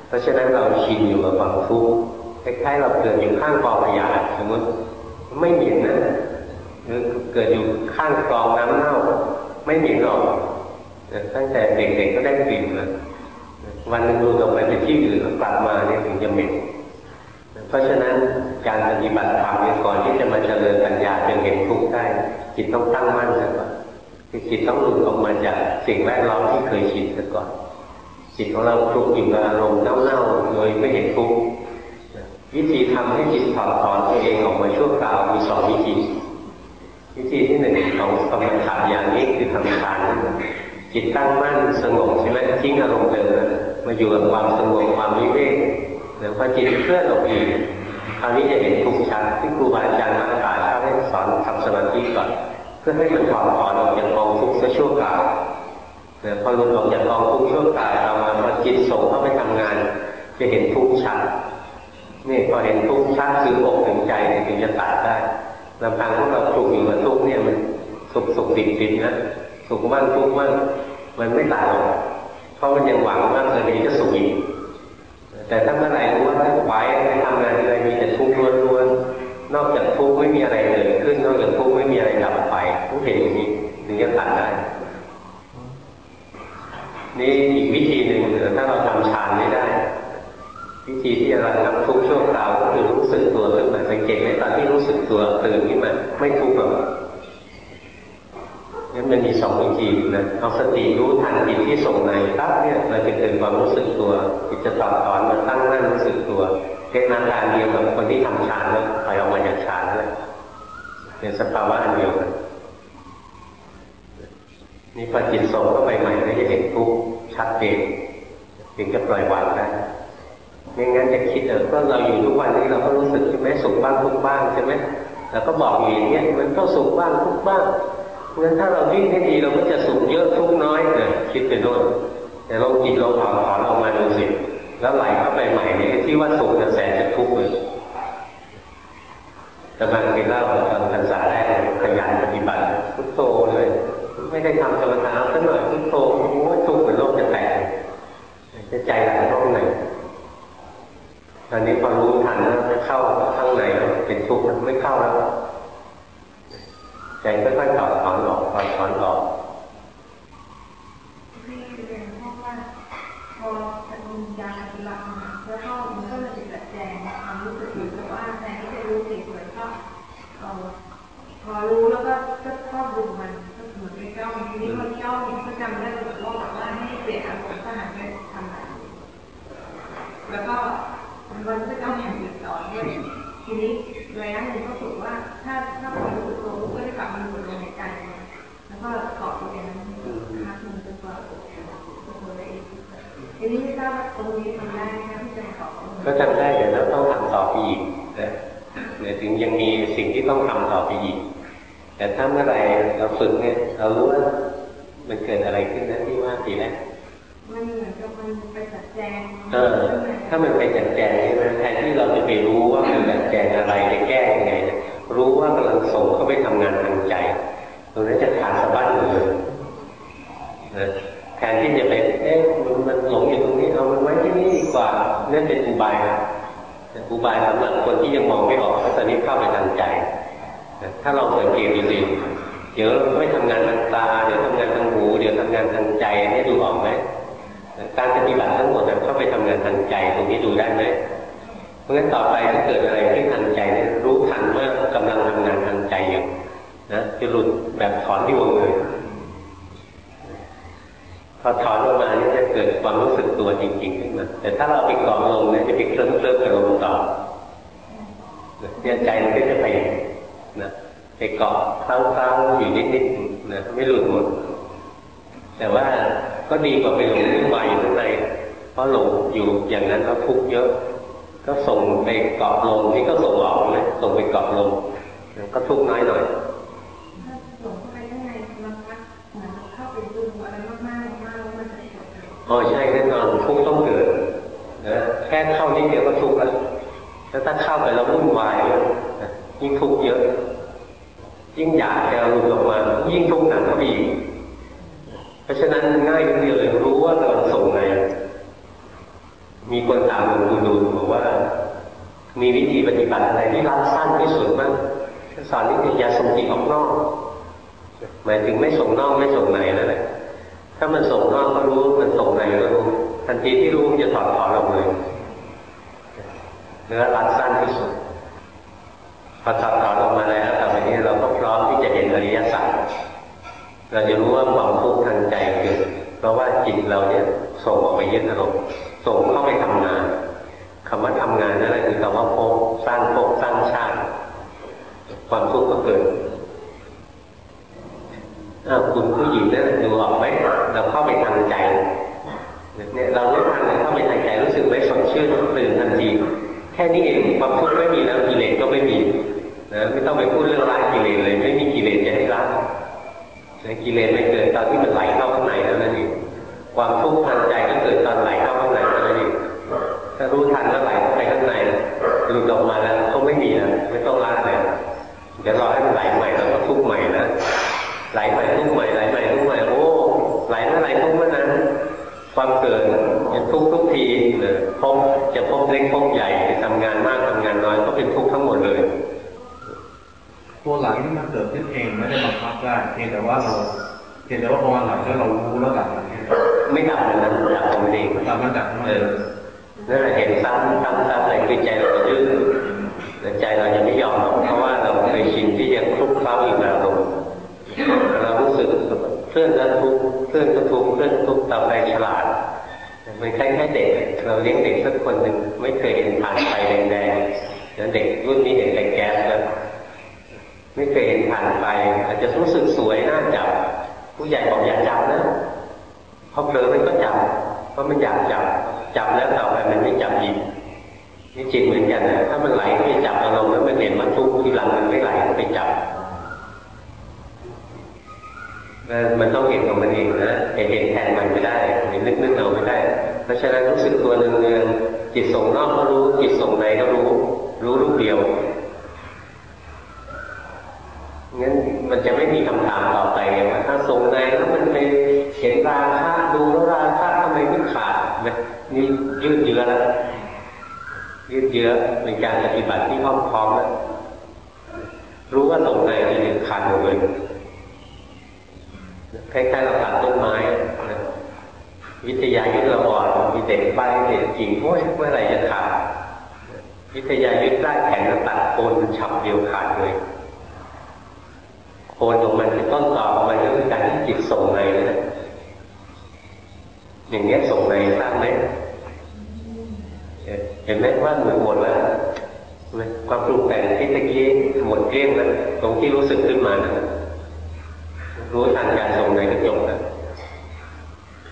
เพราะฉะนั้นเราชินอยู่กับความทุกข์คล้ายๆเราเกิดอยู่ข้างกองขยะสมมติไม่เหม็นนะหรือเกิดอยู่ข้างกองน้ำเน่า ไม่เหม็นหรอกตั้งแต่เด็กๆก็ได้กลิ่นเลย วันหนึ่งดูออกไปไปที่อื่นกลับมาเนี่ยถึงจะเหม็นเพราะฉะนั้นการปฏิบัติธรรมเนี่ยก่อนที่จะมาเจริญปัญญาจนเห็นทุกข์ได้จิตต้องตั้งมั่นซะก่อนคือจิตต้องหลุดออกมาจากสิ่งแวดล้อมที่เคยชินซะก่อน จิตของเราคลุกอยู่กับอารมณ์เน่าๆโดยไม่เห็นทุกข์วิธีทำให้จิตถอดถอนตัวเองออกมาชั่วคราวมีสองวิธี วิธีที่หนึ่งของกรรมฐานอย่างนี้คือทำทาน จิตตั้งมั่นสงบใช่ไหมทิ้งอารมณ์เดิมมาอยู่กับความสงบความวิเวกหรือพอจิตเคลื่อนออกอีกคราวนี้จะเห็นทุกชัดที่ครูบาอาจารย์มาตราชอบให้สอนทำสมาธิก่อน เพื่อให้มันถอนถอนออกจากกองทุกข์ชั่วคราวเดี๋ยวพอหลุดออกจากกองทุกข์ชั่วคราวเรามาพอจิตส่งเข้าไปทำงาน จะเห็นทุกข์ชัดนี่พอเห็นทุกข์ชัดคืออกถึงใจถึงจะตัดได้ลำพังของเราถูกอยู่กับทุกข์เนี่ยมันสุขสุขติดติดนะ สุขบ้างทุกข์บ้างมันไม่ตัดหรอกเพราะมันยังหวังว่าเออนี้จะสุขอีกแต่ถ้าเมื่อไหร่รู้ว่าถ้าไปไปทำงานอะไรมีแต่ทุกข์ล้วนๆนอกจากทุกข์ไม่มีอะไรเกิดขึ้นนอกจากทุกข์ไม่มีอะไรดับไปทุกเห็นอย่างนี้ถึงจะตัดได้นี่อีกวิธีหนึ่งถ้าเราทำฌานไม่ได้ วิธีที่เราทำทุกข์ชั่วคราวก็คือรู้สึกตัวขึ้นมาสังเกตไหมตอนที่รู้สึกตัวตื่นขึ้นมาไม่ทุกข์หรอก งั้นมันมีสองวิธีนะเอาสติรู้ทันจิตที่ส่งในปั๊บเนี่ยเราจะเกิดความรู้สึกตัวจิตจะตอบถอนมาตั้งนั่นรู้สึกตัวเป็นอาการเดียวกับคนที่ทำฌานแล้วถอยออกมาจากฌานเลยเป็นสภาวะอันเดียวกันนี่พอจิตส่งเข้าไปใหม่ก็จะเห็นทุกชัดเจนถึงจะปล่อยวางได้ไม่งั้นจะคิดเออก็เราอยู่ทุกวันนี้เราก็รู้สึกใช่ไหมสุขบ้างทุกบ้างใช่ไหมแล้วก็บอกอยู่อย่างเงี้ยมันก็สุขบ้างทุกบ้าง ราะฉะนั้นถ้าเราวิ่งให้ดีเราก็จะสุขเยอะทุกน้อยเนะคิดไปโน่นแต่ลองจิตลองผ่านผ่อนออกมาดูสิแล้วไหลเข้าไปใหม่เนี่ที่ว่าสุขจะแสนจะทุกข์เลยกำมังกินเหล้าตอนพรรษาแรกขยันปฏิบัติพุทโธเลย ไม่ได้ทำสมถะสักหน่อยพุทโธโอ้ยทุกข์เหมือนโลกจะแตกจะใจหลังร้องหนตอนนี้พอรู้ทันแล้วเข้าข้างไหนเป็นทุกข์ไม่เข้าแล้ว ใจค่อยๆถอนถอนออกถอนถอนออกที่เรียนเพราะว่าพอปัญญาหลับแล้วก็มันก็เลยจะจัดแจงความรู้สึกอยู่แต่ว่าแทนที่จะรู้เฉยๆก็พอรู้แล้วก็ก็ชอบดูมันก็เหมือนไปจ้องทีนี้มันจ้องก็จำได้แบบว่าว่าให้เปลี่ยนอารมณ์ก็หันไปทำอะไรแล้วก็มันก็ต้องอย่งต่อด้วยทีนี้ ระยะหนึ่งก็ฝึกว่าถ้าถ้าความรู้กตัวก็จะกลับมาดูลมหายใจแล้วก็เกาะตัวเองนั้นพักหนึ่งจนกว่าตัวเองทีนี้ไม่ทราบว่าตรงนี้ทำได้ไหมคะที่จะเกาะก็ทำได้แต่เราต้องทำต่อไปอีกนะเดี๋ยวถึงยังมีสิ่งที่ต้องทำต่อไปอีก แต่ถ้าเมื่อไรเราฝึกเนี่ยเรารู้ว่ามันเกิดอะไรขึ้นนะที่ว่าทีแรก มันเหมือนกับมันไปจัดแจงเออ ถ้ามันไปจัดแจงใช่ไหมแทนที่เราจะไปรู้ว่ามันจัดแจงอะไรจะแก้ยังไง รู้ว่ากำลังส่งเข้าไปทำงานทางใจ ตรงนั้นจะขาดสะบั้นเลยนะแทนที่จะไปเอ๊ะมันมันหลงอยู่ตรงนี้เอามันไว้ที่นี่ดีกว่านั่นเป็นอุบายนะอุบายสำหรับคนที่ยังมองไม่ออกว่าตอนนี้เข้าไปทางใจ ถ้าเราสังเกตดีๆเดี๋ยวไม่ทำงานทางตา เดี๋ยวทำงานทางหู เดี๋ยวทำงานทางใจนี่ดูออกไหม การปฏิบัติทั้งหมดเข้าไปทำงานทางใจตรงนี้ดูได้ไหมเพราะงั้นต่อไปถ้าเกิดอะไรที่ทางใจเนี่ยรู้ทันว่ากำลังทำงานทางใจอยู่นะจะหลุดแบบถอนที่วงเลยพอถอนออกมาเนี่ยจะเกิดความรู้สึกตัวจริงๆขึ้นมาแต่ถ้าเราไปเกาะลงเนี่ยจะไปเคลิ้มเคลิ้มกับลมต่อเนี่ยใจมันก็จะไปนะไปเกาะคล้างๆอยู่นิดๆนะไม่หลุดหมดแต่ว่า ก็ดีกว่าไปหลงวุ่นวายอยู่ข้างในเพราะหลงอยู่อย่างนั้นแล้วทุกข์เยอะ ก็ส่งไปเกาะลงนี่ก็ส่งออกเลยส่งไปเกาะลงก็ทุกข์น้อยหน่อยส่งเข้าไปข้างในมันพักเหมือนเข้าไปดูอะไรมากๆมากแล้วมันจะอ๋อใช่แน่นอนทุกข์ต้องเกิดนะแค่เข้านิดเดียวก็ทุกข์แล้วแล้วถ้าเข้าไปแล้ววุ่นวายยิ่งทุกข์เยอะ ยิ่งอยากจะหลุดออกมา ยิ่งทุกข์หนักเข้าไปอีก ราะฉะนั้นง่ายที่เลยรู้ว่าเราส่งไง มีคนถามหลวงปู่ดูบอกว่า มีวิธีปฏิบัติอะไรที่รัดสั้นที่สุดมั้งสอนนิดอย่าส่งจิตออกนอก หมายถึงไม่ส่งนอกไม่ส่งในนั่นแหละถ้ามันส่งนอกก็รู้มันส่งในก็รู้ทันทีที่รู้จะถอดถอนออกเลยเนื้อรัดสั้นที่สุดพอถอดถอนออกมาแล้วต่อไปนี้เราก็พร้อมที่จะเห็นอริยสัจ เราจะรู้ว่าความทุกข์ทางใจเกิดเพราะว่าจิตเราเนี่ยส่งออกไปยึดอารมณ์ส่งเข้าไปทำงานคำว่าทำงานนั่นแหละคือคำว่าพบสร้างพบสร้างชาติ ความทุกข์ก็เกิดคุณผู้หญิงนั่นดูออกไหมเราเข้าไปทางใจเนี่ยเราไม่ทันเข้าไปทางใจรู้สึกไม่สดชื่นตื่นทันทีแค่นี้เองความทุกข์ไม่มีแล้วกิเลสก็ไม่มีนะไม่ต้องไปพูดเรื่องละกิเลสเลย ไม่มีกิเลสจะให้ละ กิเลสไม่เกิดตอนที่มันไหลเข้าข้างในแล้วนั่นเองความทุกข์ทางใจก็เกิดตอนไหลเข้าข้างในแล้วนั่นเองถ้ารู้ทันแล้วไหลเข้าไปข้างในหลุดออกมาแล้วเขาไม่มีนะไม่ต้องละเลยเดี๋ยวรอให้มันไหลใหม่แล้วก็ทุกข์ใหม่นะไหลใหม่ทุกข์ใหม่ไหลใหม่ทุกข์ใหม่โอ้ไหลเมื่อไหลทุกข์เมื่อนั้นความเกิดจะทุกทุกทีเลยพบจะพบเล็กพบใหญ่ทำงานมากทำงานน้อยก็เป็นทุกข์ทั้งหมดเลย ตัวหลังที่มันเกิดขึ้นเองไม่ได้บังคับได้เพียงแต่ว่าเราเพียงแต่ว่าพอมันหลังแล้วเรารู้แล้วดับมันไม่ดับเลยนะดับตรงเองดับมันดับเออนั่นแหละเห็นซ้ำซ้ำซ้ำอะไรคือใจเราจะยืดแต่ใจเราจะไม่ยอมเพราะว่าเราเคยชินที่จะคลุกเคล้าอีกอารมณ์เรารู้สึกเคลื่อนก็ทุกเคลื่อนก็ทุกเคลื่อนทุกต่อไปฉลาดมันคล้ายๆเด็ก เราเลี้ยงเด็กสักคนหนึ่งไม่เคยเห็นผ่านไฟแดงๆแล้วเด็กรุ่นนี้เห็นแต่แก๊สแล้ว ไม่เคยเห็นผ่านไป อาจจะรู้สึกสวยน่าจับ ผู้ใหญ่บอกอย่าจับนะพอเผลอมันก็จับเพราะมันอยากจับจับแล้วต่อไปมันไม่จับอีกนี่จิตเหมือนกันนะถ้ามันไหลไปจับอารมณ์แล้วมันเห็นมันทุกข์ที่หลังมันไม่ไหลไปจับมันต้องเห็นของมันเองนะเห็นแทนมันไม่ได้เห็นนึกนึกเอาไม่ได้ เพราะฉะนั้นรู้สึกตัวเนืองๆจิตส่งนอกก็รู้จิตส่งในก็รู้ รู้รูปเดียวงั้นมันจะไม่มีคำถามต่อไปว่าถ้าส่งในแล้วมันไปเห็นราคะดูแล้วราคะทำไมไม่ขาดนี่ยืดเยื้อแล้ว ยืดเยื้อเป็นการปฏิบัติที่พร้อมพร้อมแล้วรู้ว่าตรงไหนจะดึงขาดหมดเลยคล้ายๆเราตัดต้นไม้นะวิทยายุทธระบอดมี เด็กใบเด็กกิ่งโอ้ยเมื่อไรจะขาดวิทยายุทธได้แข็งแล้วตัดโคนฉับเดียวขาดเลยโคนของมันคือต้นต่อของมันก็คือการที่จิตส่งในนะอย่างเงี้ยส่งในทราบไหมเห็นไหมว่าเหมือนหมดแล้วความปรุงแต่งที่ตะกี้หมดเกลี้ยงแล้วตรงที่รู้สึกขึ้นมานะรู้ทันการส่งในก็จบแล้ว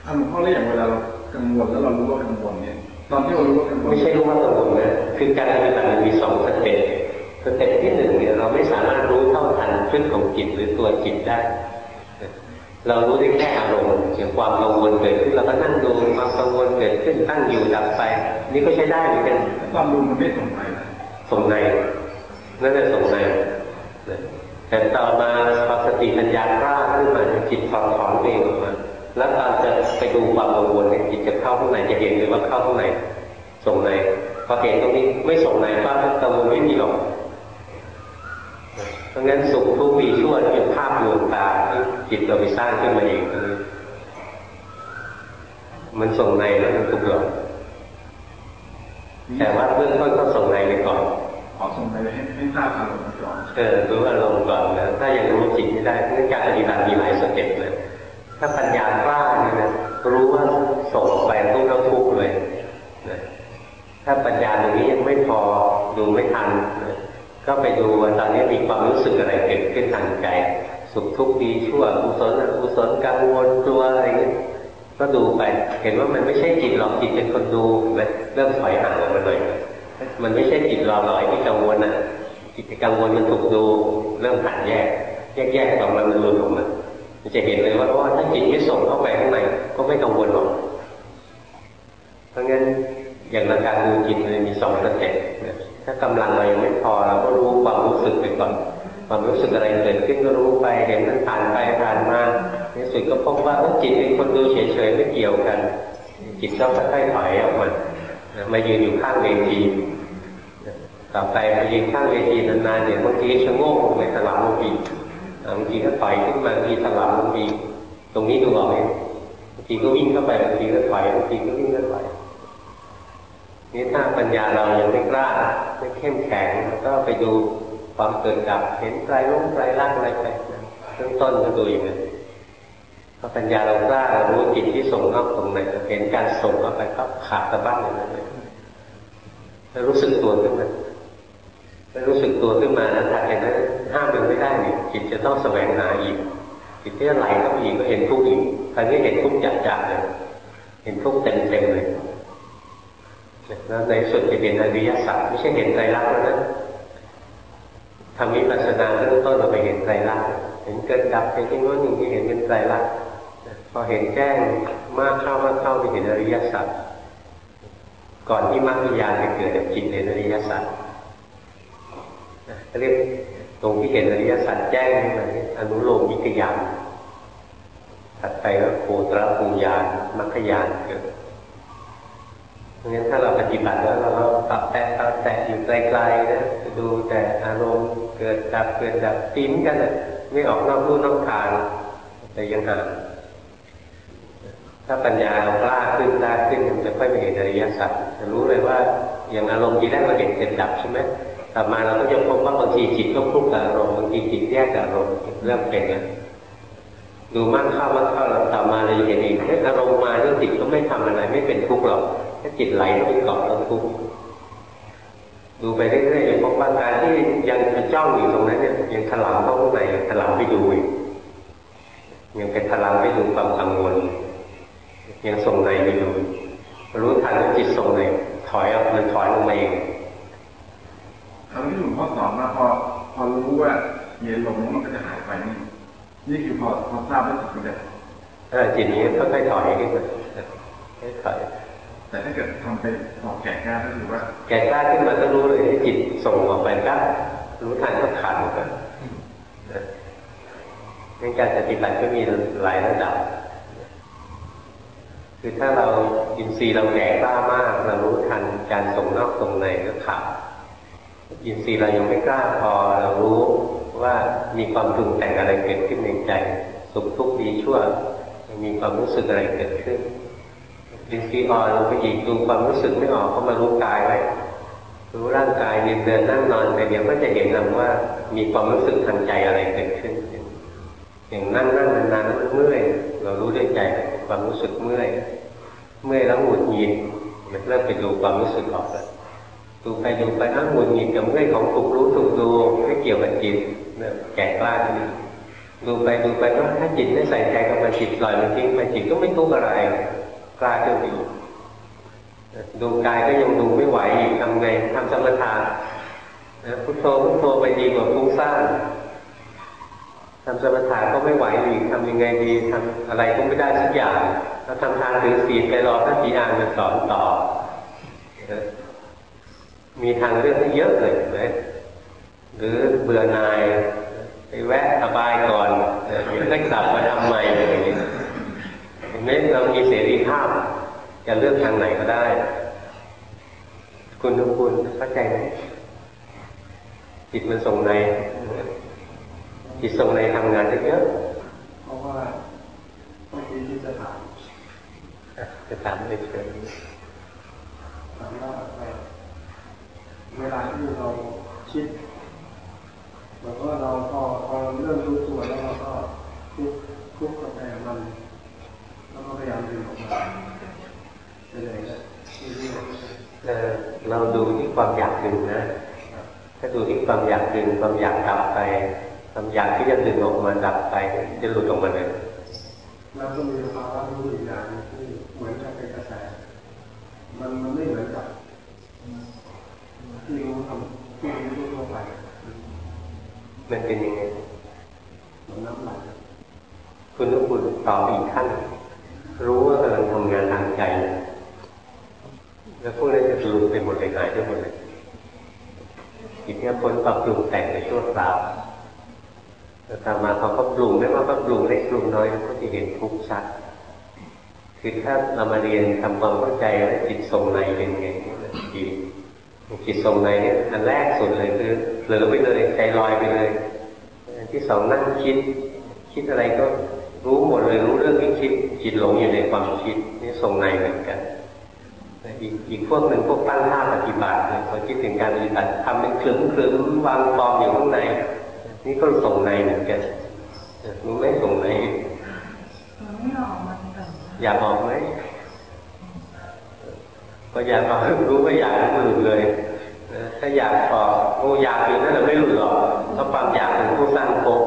อันพ่อเรียกเวลาเรา กังวลแล้วเรารู้ว่ากังวลเนี่ย ตอนที่เรารู้ว่ากังวลไม่ใช่รู้ว่ากังวลนะคือการปฏิบัติมันมีสอง step step ที่หนึ่งเนี่ยเราไม่สามารถรู้เท่าทันขึ้นของจิตหรือตัวจิตได้ เรารู้ได้แค่อารมณ์อย่างความกังวลเกิดขึ้นเราก็นั่งดูความกังวลเกิดขึ้นตั้งอยู่ดับไป นี่ก็ใช้ได้เหมือนกันความรู้มันไม่สงในส่งในนั่นแหละส่งในแต่ต่อมาพอสติปัญญากล้าขึ้นมาจิตถอนถอนเองออกมา แล้วตอนจะไปดูความกังวลเนี่ยจิตจะเข้าข้างในจะเห็นเลยว่าเข้าข้างในส่งในพอเห็นตรงนี้ไม่ส่งในว่ากังวลไม่มีหรอกเพราะงั้นสุขทุกข์มีชั่วเป็นภาพลวงตาที่จิตเราไปสร้างขึ้นมาเองมันส่งในแล้วมันถูกหลอกแต่ว่าเบื้องต้นก็ส่งในไปก่อนขอส่งในให้ให้ทราบอารมณ์ก่อนเออรู้อารมณ์ก่อนนะถ้ายังรู้จิตไม่ได้เรื่องการปฏิบัติมีหลายสเต็ปเลย ถ้าปัญญากล้าเนี่ยนะรู้ว่าส่งไปทุกข์แล้วทุกข์เลยนะถ้าปัญญาตรงนี้ยังไม่พอดูไม่ทันนะก็ไปดูว่าตอนนี้มีความรู้สึกอะไรเกิดขึ้นทางใจ สุขทุกข์ดีชั่วกุศลอกุศลกังวลกลัวอะไรเงี้ยก็ดูไป เห็นว่ามันไม่ใช่จิตหรอกจิตเป็นคนดูเลยเริ่มถอยห่างออกมาหน่อยมันไม่ใช่จิตเราหรอกที่กังวลนะจิตกังวลมันถูกดูเริ่มหันแยก แยกแยกออกมามันหลุดออกมา จะเห็นเลยว่าว่าถ้าจิตไม่ส่งเข้าไปข้างในก็ไม่กังวลหรอกเพราะงั้นอย่างหลักการดูจิตมันมีสองสเต็ปถ้ากำลังเรายังไม่พอเราก็รู้ความรู้สึกไปก่อนความรู้สึกอะไรเกิดขึ้นก็รู้ไปเห็นมันผ่านไปผ่านมาในสุดก็พบว่าจิตเป็นคนดูเฉยๆไม่เกี่ยวกัน จิตก็ค่อยๆถอยออกมามายืนอยู่ข้างเวทีต่อไปมายืนข้างเวทีนานๆเนี่ยบางทีชะโงกลงไปสลับลงอีก บางทีก็ต่อยขึ้นมาบางทีถลำบางทีตรงนี้ดูออกไหมบางทีก็วิ่งเข้าไปบางทีก็ถอยบางทีก็วิ่งเข้าไปนี่ถ้าปัญญาเรายังไม่กล้าไม่เข้มแข็งก็ไปดูความเกิดดับเห็นไตรล้มไตรล่างอะไรไปเริ่มต้นก็ดูอย่างนี้พอปัญญาเรากล้าเรารู้จิตที่ส่งนอกตรงไหนเห็นการส่งเข้าไปก็ขาดสะบั้นอย่างนั้นเลยรู้สึกตัวขึ้นมา รู้สึกตัวขึ้นมานะถ้าเห็นนั้นห้ามมันไม่ได้เนี่ยจิตจะต้องแสวงหาอีกจิตที่ไหลเข้าไปอีกก็เห็นทุกข์อีกครั้นี้เห็นทุกข์จัดๆเลยเห็นทุกข์เต็มๆเลยแล้วในสุดจะเห็นอริยสัจไม่ใช่เห็นใจรักแล้วนะทำวิปัสสนาเริ่มต้นเราไปเห็นใจรักเห็นเกิดดับเห็นที่โน้นอย่างที่เห็นเป็นใจรักพอเห็นแจ้งมากเข้ามากเข้าไปเห็นอริยสัจก่อนที่มรรคญาณจะเกิดจิตเห็นอริยสัจ เรียกตรงที่เห็นอริยสัจแจ้งขึ้นมาอนุโลมวิกยานถัดไปก็โคตรปูญาณมรรคญาณเกิดเพราะงั้นถ้าเราปฏิบัติแล้วเราตัดแตะตัดแตะอยู่ไกลๆนะดูแต่อารมณ์เกิดดับเกิดดับติ้นกันเลยไม่ออกนอกรูนอกทางแต่ยังห่างถ้าปัญญากล้าขึ้นกล้าขึ้นมันจะค่อยไปเห็นอริยสัจจะรู้เลยว่าอย่างอารมณ์ที่แรกเราเห็นเกิดดับใช่ไหม ต่อมาเราก็จะพบว่าบางทีจิตก็คลุกกับอารมณ์บางทีจิตแยกกับอารมณ์เริ่มเป็นนะดูมากเข้ามากเข้าแล้วต่อมาเราจะเห็นอีกเอารมณ์มาเรื่องจิตก็ไม่ทำอะไร ไม่เป็นทุกข์หรอกถ้าจิตไหลไปเกาะแล้วทุกข์ดูไปเรื่อยๆพบว่าการที่ยังจ้องอยู่ตรงนั้นเนี่ยยังถลำเข้าข้างในถลำไปดูอีกยังเป็นถลำไปดูความกังวลยังส่งในไปดูรู้ทันว่าจิตส่งในถอยออกมันถอยลงมาเอง คำที่หลวงพ่อสอนมาพอพอรู้ว่าเย็นลงมันก็จะหายไปนี่นี่คือพอพอทราบว่าจิตมันจะเออจิตนี้ค่อยๆถอยขึ้นมาค่อยถอยแต่ถ้าเกิดทำไปออกแก่กล้าก็คือว่า แก่กล้าขึ้นมาก็รู้เลยที่จิตส่งออกไปก็รู้ทันก็ขาดหมดเลยในการปฏิบัติก็มีหลายระดับ คือถ้าเราอินทรีย์เราแก่กล้ามาก เรารู้ทันการส่งนอกส่งในก็ขาด อินทรีย์เรายังไม่กล้าพอเรารู้ว่ามีความปรุงแต่งอะไรเกิดขึ้นในใจสุขทุกข์ดีชั่วมีความรู้สึกอะไรเกิดขึ้นอินทรีย์อ่อนลงไปอีกดูความรู้สึกไม่ออกก็มารู้กายไว้รู้ร่างกายเดินเดินนั่งนอนไปเดี๋ยวก็จะเห็นล้วว่ามีความรู้สึกทางใจอะไรเกิดขึ้น อย่างนั่งนั่งนานๆเมื่อยเรารู้ด้วยใจความรู้สึกเมื่อย เมื่อยแล้วหงุดหงิดเริ่มไปดูความรู้สึกออกแล้ว ดูไปดูไปอ้าวหงุดหงิดกับเมื่อยของถูกรู้ถูกดูไม่เกี่ยวกับจิตเนี่ยแก่กล้าขึ้นดูไปดูไปว่าถ้าจิตไม่ใส่ใจกับมันจิตปล่อยมันทิ้งไปจิตก็ไม่ทุกข์อะไรกล้าขึ้นอีกดูกายก็ยังดูไม่ไหวอีกทำไงทำสมถะพุทโธพุทโธไปดีกว่าฟุ้งซ่านทำสมถะก็ไม่ไหวอีกทำยังไงดีทำอะไรก็ไม่ได้สักอย่างแล้วทำทางถือศีลไปรอพระสีอานมาสอนต่อ มีทางเลือกเยอะเลยนะหรือเบื่อหน่ายไปแวะสบายก่อนเดี๋ยวก็กลับมาทำใหม่อย่างนี้เห็นไหมเรามีเสรีภาพจะเลือกทางไหนก็ได้ คุณทุกคุณเข้าใจไหมจิตมันส่งใน จิตส่งในทำงานได้เยอะเพราะว่าเมื่อกี้ที่จะถามจะถามเลยเชิญถามว่า เวลาที่เราคิดเหมือนว่าเราพอพอเริ่มรู้ตัวแล้วเราก็ทุกทุกกับแต่มันแล้วก็พยายามดึงออกมาไปเลยๆเรื่อยเออเราดูที่ความอยากดึงนะถ้าดูที่ความอยากดึงความอยากดับไปความอยากที่จะดึงออกมาดับไปจะหลุดออกมาเลยแล้วก็มีภาวะรู้อีกอย่างหนึ่งที่เหมือนกับเป็นกระแสมันมันไม่เหมือนกับ ที่รู้ทำที่รู้ทั่วไปมันเป็นยังไงเหมือนน้ำไหลคุณทุกคุณตอบอีกขั้น รู้ว่ากำลังทำงานทางใจ แล้วพวกนั้นจะหลุดไปหมดเลยหายไปหมดเลยจิตเนี่ยพ้นปรับปรุงแต่งในชั่วคราวแล้วตามมาเขาก็ปรุงไม่ว่าเขาปรุงเล็กปรุงน้อยก็จะเห็นทุกข์ชัดคือถ้าเรามาเรียนทำความเข้าใจว่าจิตทรงในเป็นไงนี่ดี จิตทรงในเนี่ยอันแรกสุดเลยคือเผลอไปเลยใจลอยไปเลยอันที่สองนั่งคิด คิดอะไรก็รู้หมดเลยรู้เรื่องที่คิดจิตหลงอยู่ในความคิดนี่ทรงในเหมือนกันอีกอีกพวกหนึ่งพวกตั้งท่าปฏิบัติเลยพอคิดถึงการปฏิบัติทำเป็นคลึ้มคลึ้มวางฟอร์มอยู่ข้างใน นี่ก็ทรงในเหมือนกันรู้ไหมทรงในมันไม่ออกมาแต่อยากออกไหม ก็อยากออกรู้ว่าอยากไม่หลุดเลยถ้าอยากออกโอ้อยากอยู่นั่นแหละไม่หลุดหรอกเพราะความอยากเป็นผู้สร้างภพ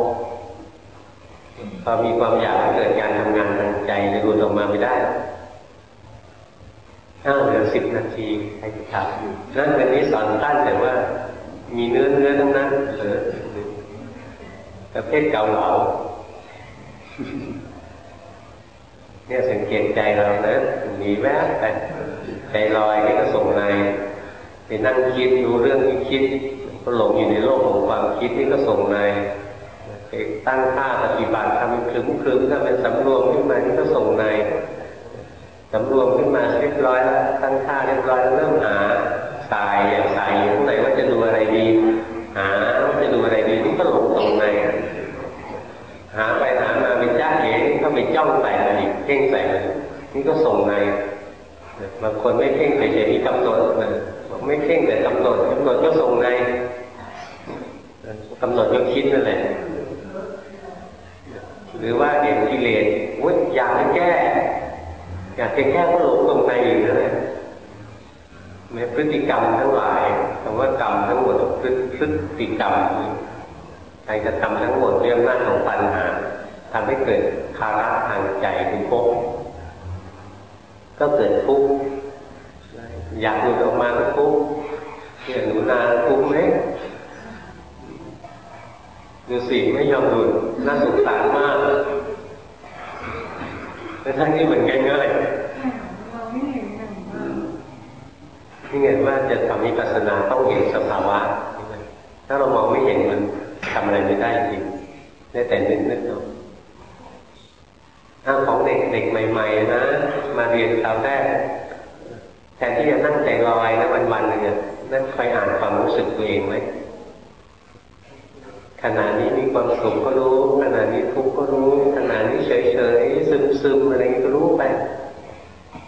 พอมีความอยากเกิดการทำงานทางใจจะหลุดออกมาไม่ได้ถ้าเหลือสิบนาทีใครจะถามอยู่นั่นวันนี้สอนสั้นแต่ว่า มีเนื้อเนื้อทั้งนั้นเหลือประเภทเกาเหลาเนี่ยสังเกตใจเรานะหนีแวบไป ใจลอยนี่ก็ส่งในไปนั่งคิดดูเรื่องที่คิดก็หลงอยู่ในโลกของความคิดนี่ก็ส่งในไปตั้งท่าปฏิบัติทำคลึ้มคลึ้มถ้าเป็นสำรวมขึ้นมานี่ก็ส่งในสำรวมขึ้นมาเรียบร้อยแล้วตั้งท่าเรียบร้อยเริ่มหาสายอย่างสายอยู่ข้างในว่าจะดูอะไรดี หาว่าจะดูอะไรดีนี่ก็หลงส่งในหาไปหามาเป็นจ้าเอ๋ก็ไปจ้องใส่มันอีกเพ่งใส่มันนี่ก็ส่งใน บางคนไม่เพ่งเฉยๆมีกำหนดนะบอกไม่เพ่งแต่กำหนดกำหนดก็ส่งในกำหนดก็คิดนั่นแหละ หรือว่าเห็นกิเลสวุ้ยอยากจะแก้ อยากจะแก้ก็หลงตรงในอยู่นั่นแหละแม้พฤติกรรมทั้งหลายคำว่ากรรมทั้งหมดพฤพฤติกรรมการกระทำทั้งหมดเรื่องหน้าของปัญหาทำให้เกิดภาระทางใจคือภพก็เกิดทุกข์อยากหลุดออกมาก็ทุกข์เนี่ยหนูนาทุกข์ไหมดูสิไม่ยอมหลุดน่าสงสารมากแต่ทั้งนี้เหมือนง่าย เราไม่เห็นอย่างว่า ๆนี่ไงว่าจะทำวิปัสสนาต้องเห็นสภาวะ ถ้าเรามองไม่เห็นมันทำอะไรไม่ได้จริงได้แต่นึกนึกเอาถ้าของเด็กเด็กใหม่ ๆ นะ ม มาเรียนคราวแรกแทนที่จะนั่งใจลอยนะวันๆหนึ่งนั่นคอยอ่านความรู้สึกตัวเองไหมขณะนี้มีความสุขก็รู้ขณะนี้ทุกข์ก็รู้ขณะนี้เฉยๆซึมๆอะไรก็รู้ไป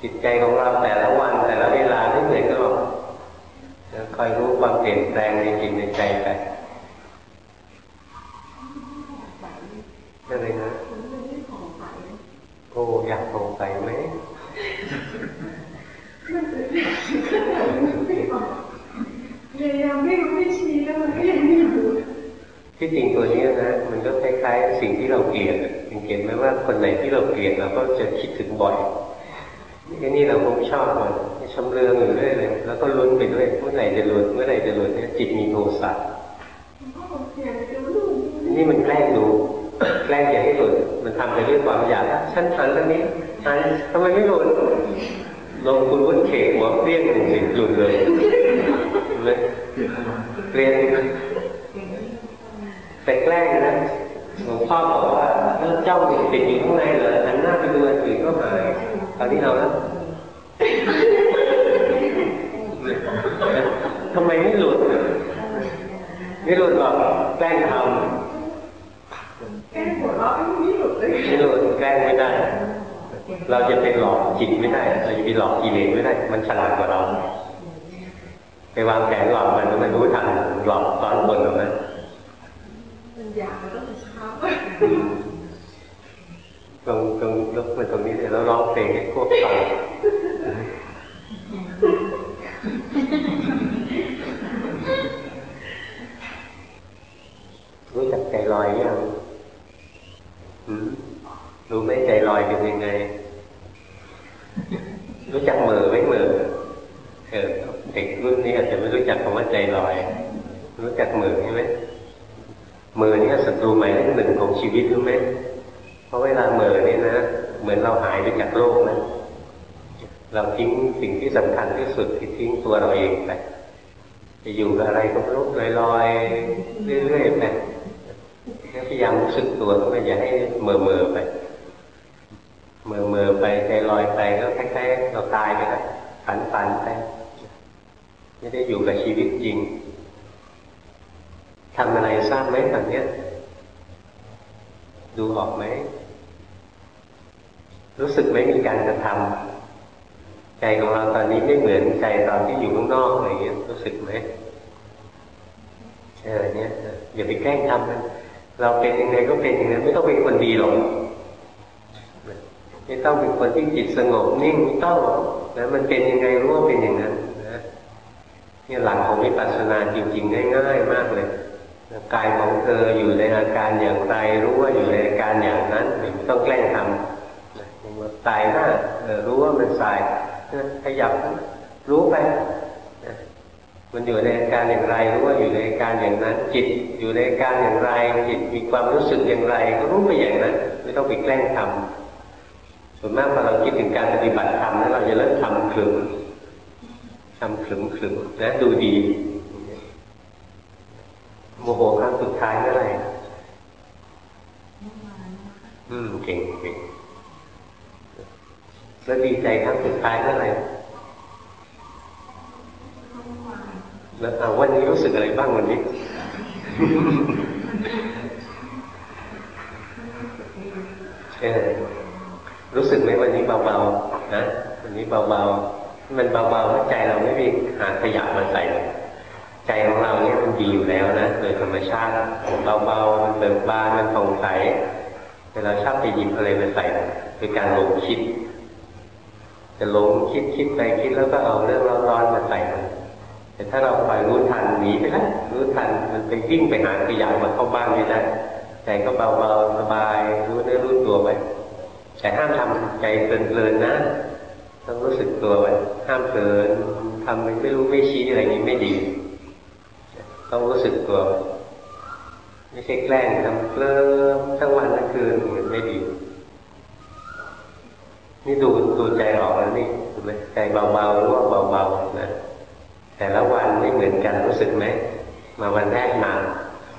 จิตใจของเราแต่ละวัน แต่ละเวลาไม่เหมือนกันหรอกคอยรู้ความเปลี่ยนแปลงในจิตในใจไป อะไรนะโอ้อยากสงสัยไหมเลยยังไม่รู้ไม่ชี้แล้วมันก็ยังไม่รู้ที่จริงตัวนี้นะ มันก็คล้ายๆ สิ่งที่เราเกลียดสังเกตไหมว่าคนไหนที่เราเกลียดเราก็จะคิดถึงบ่อยนี่นี่เราคงชอบมันชำเลืองอยู่เรื่อยเลย แล้วก็ลุ้นไปด้วยเมื่อไหร่จะหลุดเมื่อไหร่จะหลุดเนี่ยจิตมีโทสะนี่มันแกล้งดู แกล้งอย่าให้หลุดมันทำไปด้วยความอยากฉันทันเรื่องนี้ทันทำไมไม่หลุดลงคุณวุ้นเขกหัวเปรี้ยงหนึ่งหลุดเลยเลยเรียนแต่แกล้งนะหลวงพ่อบอกว่าแล้วเจ้าติดอยู่ข้างในเลยหันหน้าไปดูอันอื่นก็หายตอนนี้เอาแล้วทำไมไม่หลุดไม่หลุดหรอกแกล้งทำ วเราะไม่หลุดเลยไม่หลุดแกล้งไม่ได้ เราจะไปหลอกจิตไม่ได้ เราจะไปหลอกกิเลสไม่ได้ มันฉลาดกว่าเรา ไปวางแผนหลอกมันมันรู้ทันหลอกตอนบนหรือไมมันอยากมันต้องเช้าตรงตรงยกมาตรงนี้เดี๋ยวเราร้องเพลงให้พวกฟังรู้จักใจลอยยัง รู้ไหมใจลอยเป็นยังไง รู้จักมือไหมมือเออเด็กรุ่นนี้อาจจะไม่รู้จักคำว่าใจลอย รู้จักมือใช่ไหมมือนี่ศัตรูใหม่เลขหนึ่งของชีวิตรู้ไหมเพราะเวลาเมื่อนี่นะเหมือนเราหายไปจากโลกนะเราทิ้งสิ่งที่สำคัญที่สุดที่ทิ้งตัวเราเองไปจะอยู่กับอะไรก็ไม่รู้ลอยๆเรื่อยๆไป รู้สึกตัวก็อย่าให้เมื่อเมื่อไป เมื่อเมื่อไปใจลอยไปก็คล้ายๆเราตายไปแล้วฝันฝันไปไม่ได้อยู่กับชีวิตจริงทำอะไรทราบไหมตอนนี้ดูออกไหม รู้สึกไหมมีการกระทำใจของเราตอนนี้ไม่เหมือนใจตอนที่อยู่ข้างนอกอะไรเงี้ยรู้สึกไหมเออเนี่ยอย่าไปแกล้งทำมัน เราเป็นยังไงก็เป็นอย่างนั้นไม่ต้องเป็นคนดีหรอกไม่ต้องเป็นคนที่จิตสงบนิ่งไม่ต้องนะมันเป็นยังไงรู้ว่าเป็นอย่างนั้นนะนี่หลักของวิปัสสนาจริงๆง่ายๆมากเลยกายของเธออยู่ในอาการอย่างไรรู้ว่าอยู่ในอาการอย่างนั้นไม่ต้องแกล้งทำสายหน้ารู้ว่ามันสายขยับรู้ไป มันอยู่ในอาการอย่างไรรู้ว่าอยู่ในอาการอย่างนั้น จิตอยู่ในอาการอย่างไร จิตมีความรู้สึกอย่างไร ก็รู้ไปอย่างนั้น ไม่ต้องไปแกล้งทำส่วนมากพอเราคิดถึงการปฏิบัติธรรมแล้วเราจะเริ่มทำขลึงทำขลึงขลึงนะดูดีโมโหครั้งสุดท้ายเมื่อไหร่อืมเก่งเก่งแล้วดีใจครั้งสุดท้ายเมื่อไหร่แล้วเอาวันนี้รู้สึกอะไรบ้างวันนี้ เออรู้สึกไหมวันนี้เบาๆนะวันนี้เบาๆมันเบาๆใจเราไม่มีหาขยะมาใส่เลยใจของเราเนี่ยมันดีอยู่แล้วนะโดยธรรมชาติเบาๆมันเบิกบานมันผ่องใสแต่เราชอบไปหยิบอะไรมาใส่คือการหลงคิด จะหลงคิดคิดไปคิดแล้วก็เอาเรื่องร้อนๆมาใส่ แต่ถ้าเราคอยรู้ทันหนีไปแล้วรู้ทันมันไปวิ่งไปหาขยะมาเข้าบ้านไม่ได้ใจก็เบาๆสบาย รู้เนื้อรู้ตัวไว้แต่ห้ามทำใจเพลินๆนะต้องรู้สึกตัวไว้ห้ามเพลินทำไม่รู้ไม่ชี้อะไรนี้ไม่ดีต้องรู้สึกตัว ไม่ใช่แกล้งทำเคลิ้มทั้งวันทั้งคืนมันไม่ดี นี่ดูดูใจออกแล้วนี่ถูกไหมใจเบาๆรู้ว่าเบาๆนะ แต่ละวันไม่เหมือนกันรู้สึกไหมมาวันแรกหนัก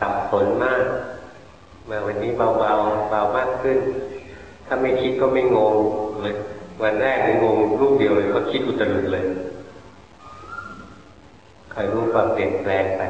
สับสนมาก มาวันนี้เบาๆเบามากขึ้น ถ้าไม่คิดก็ไม่งงเลยวันแรกนี่งงรูปเดียวเลยก็คิดอุตรุดเลยคอยรู้ความเปลี่ยนแปลงไป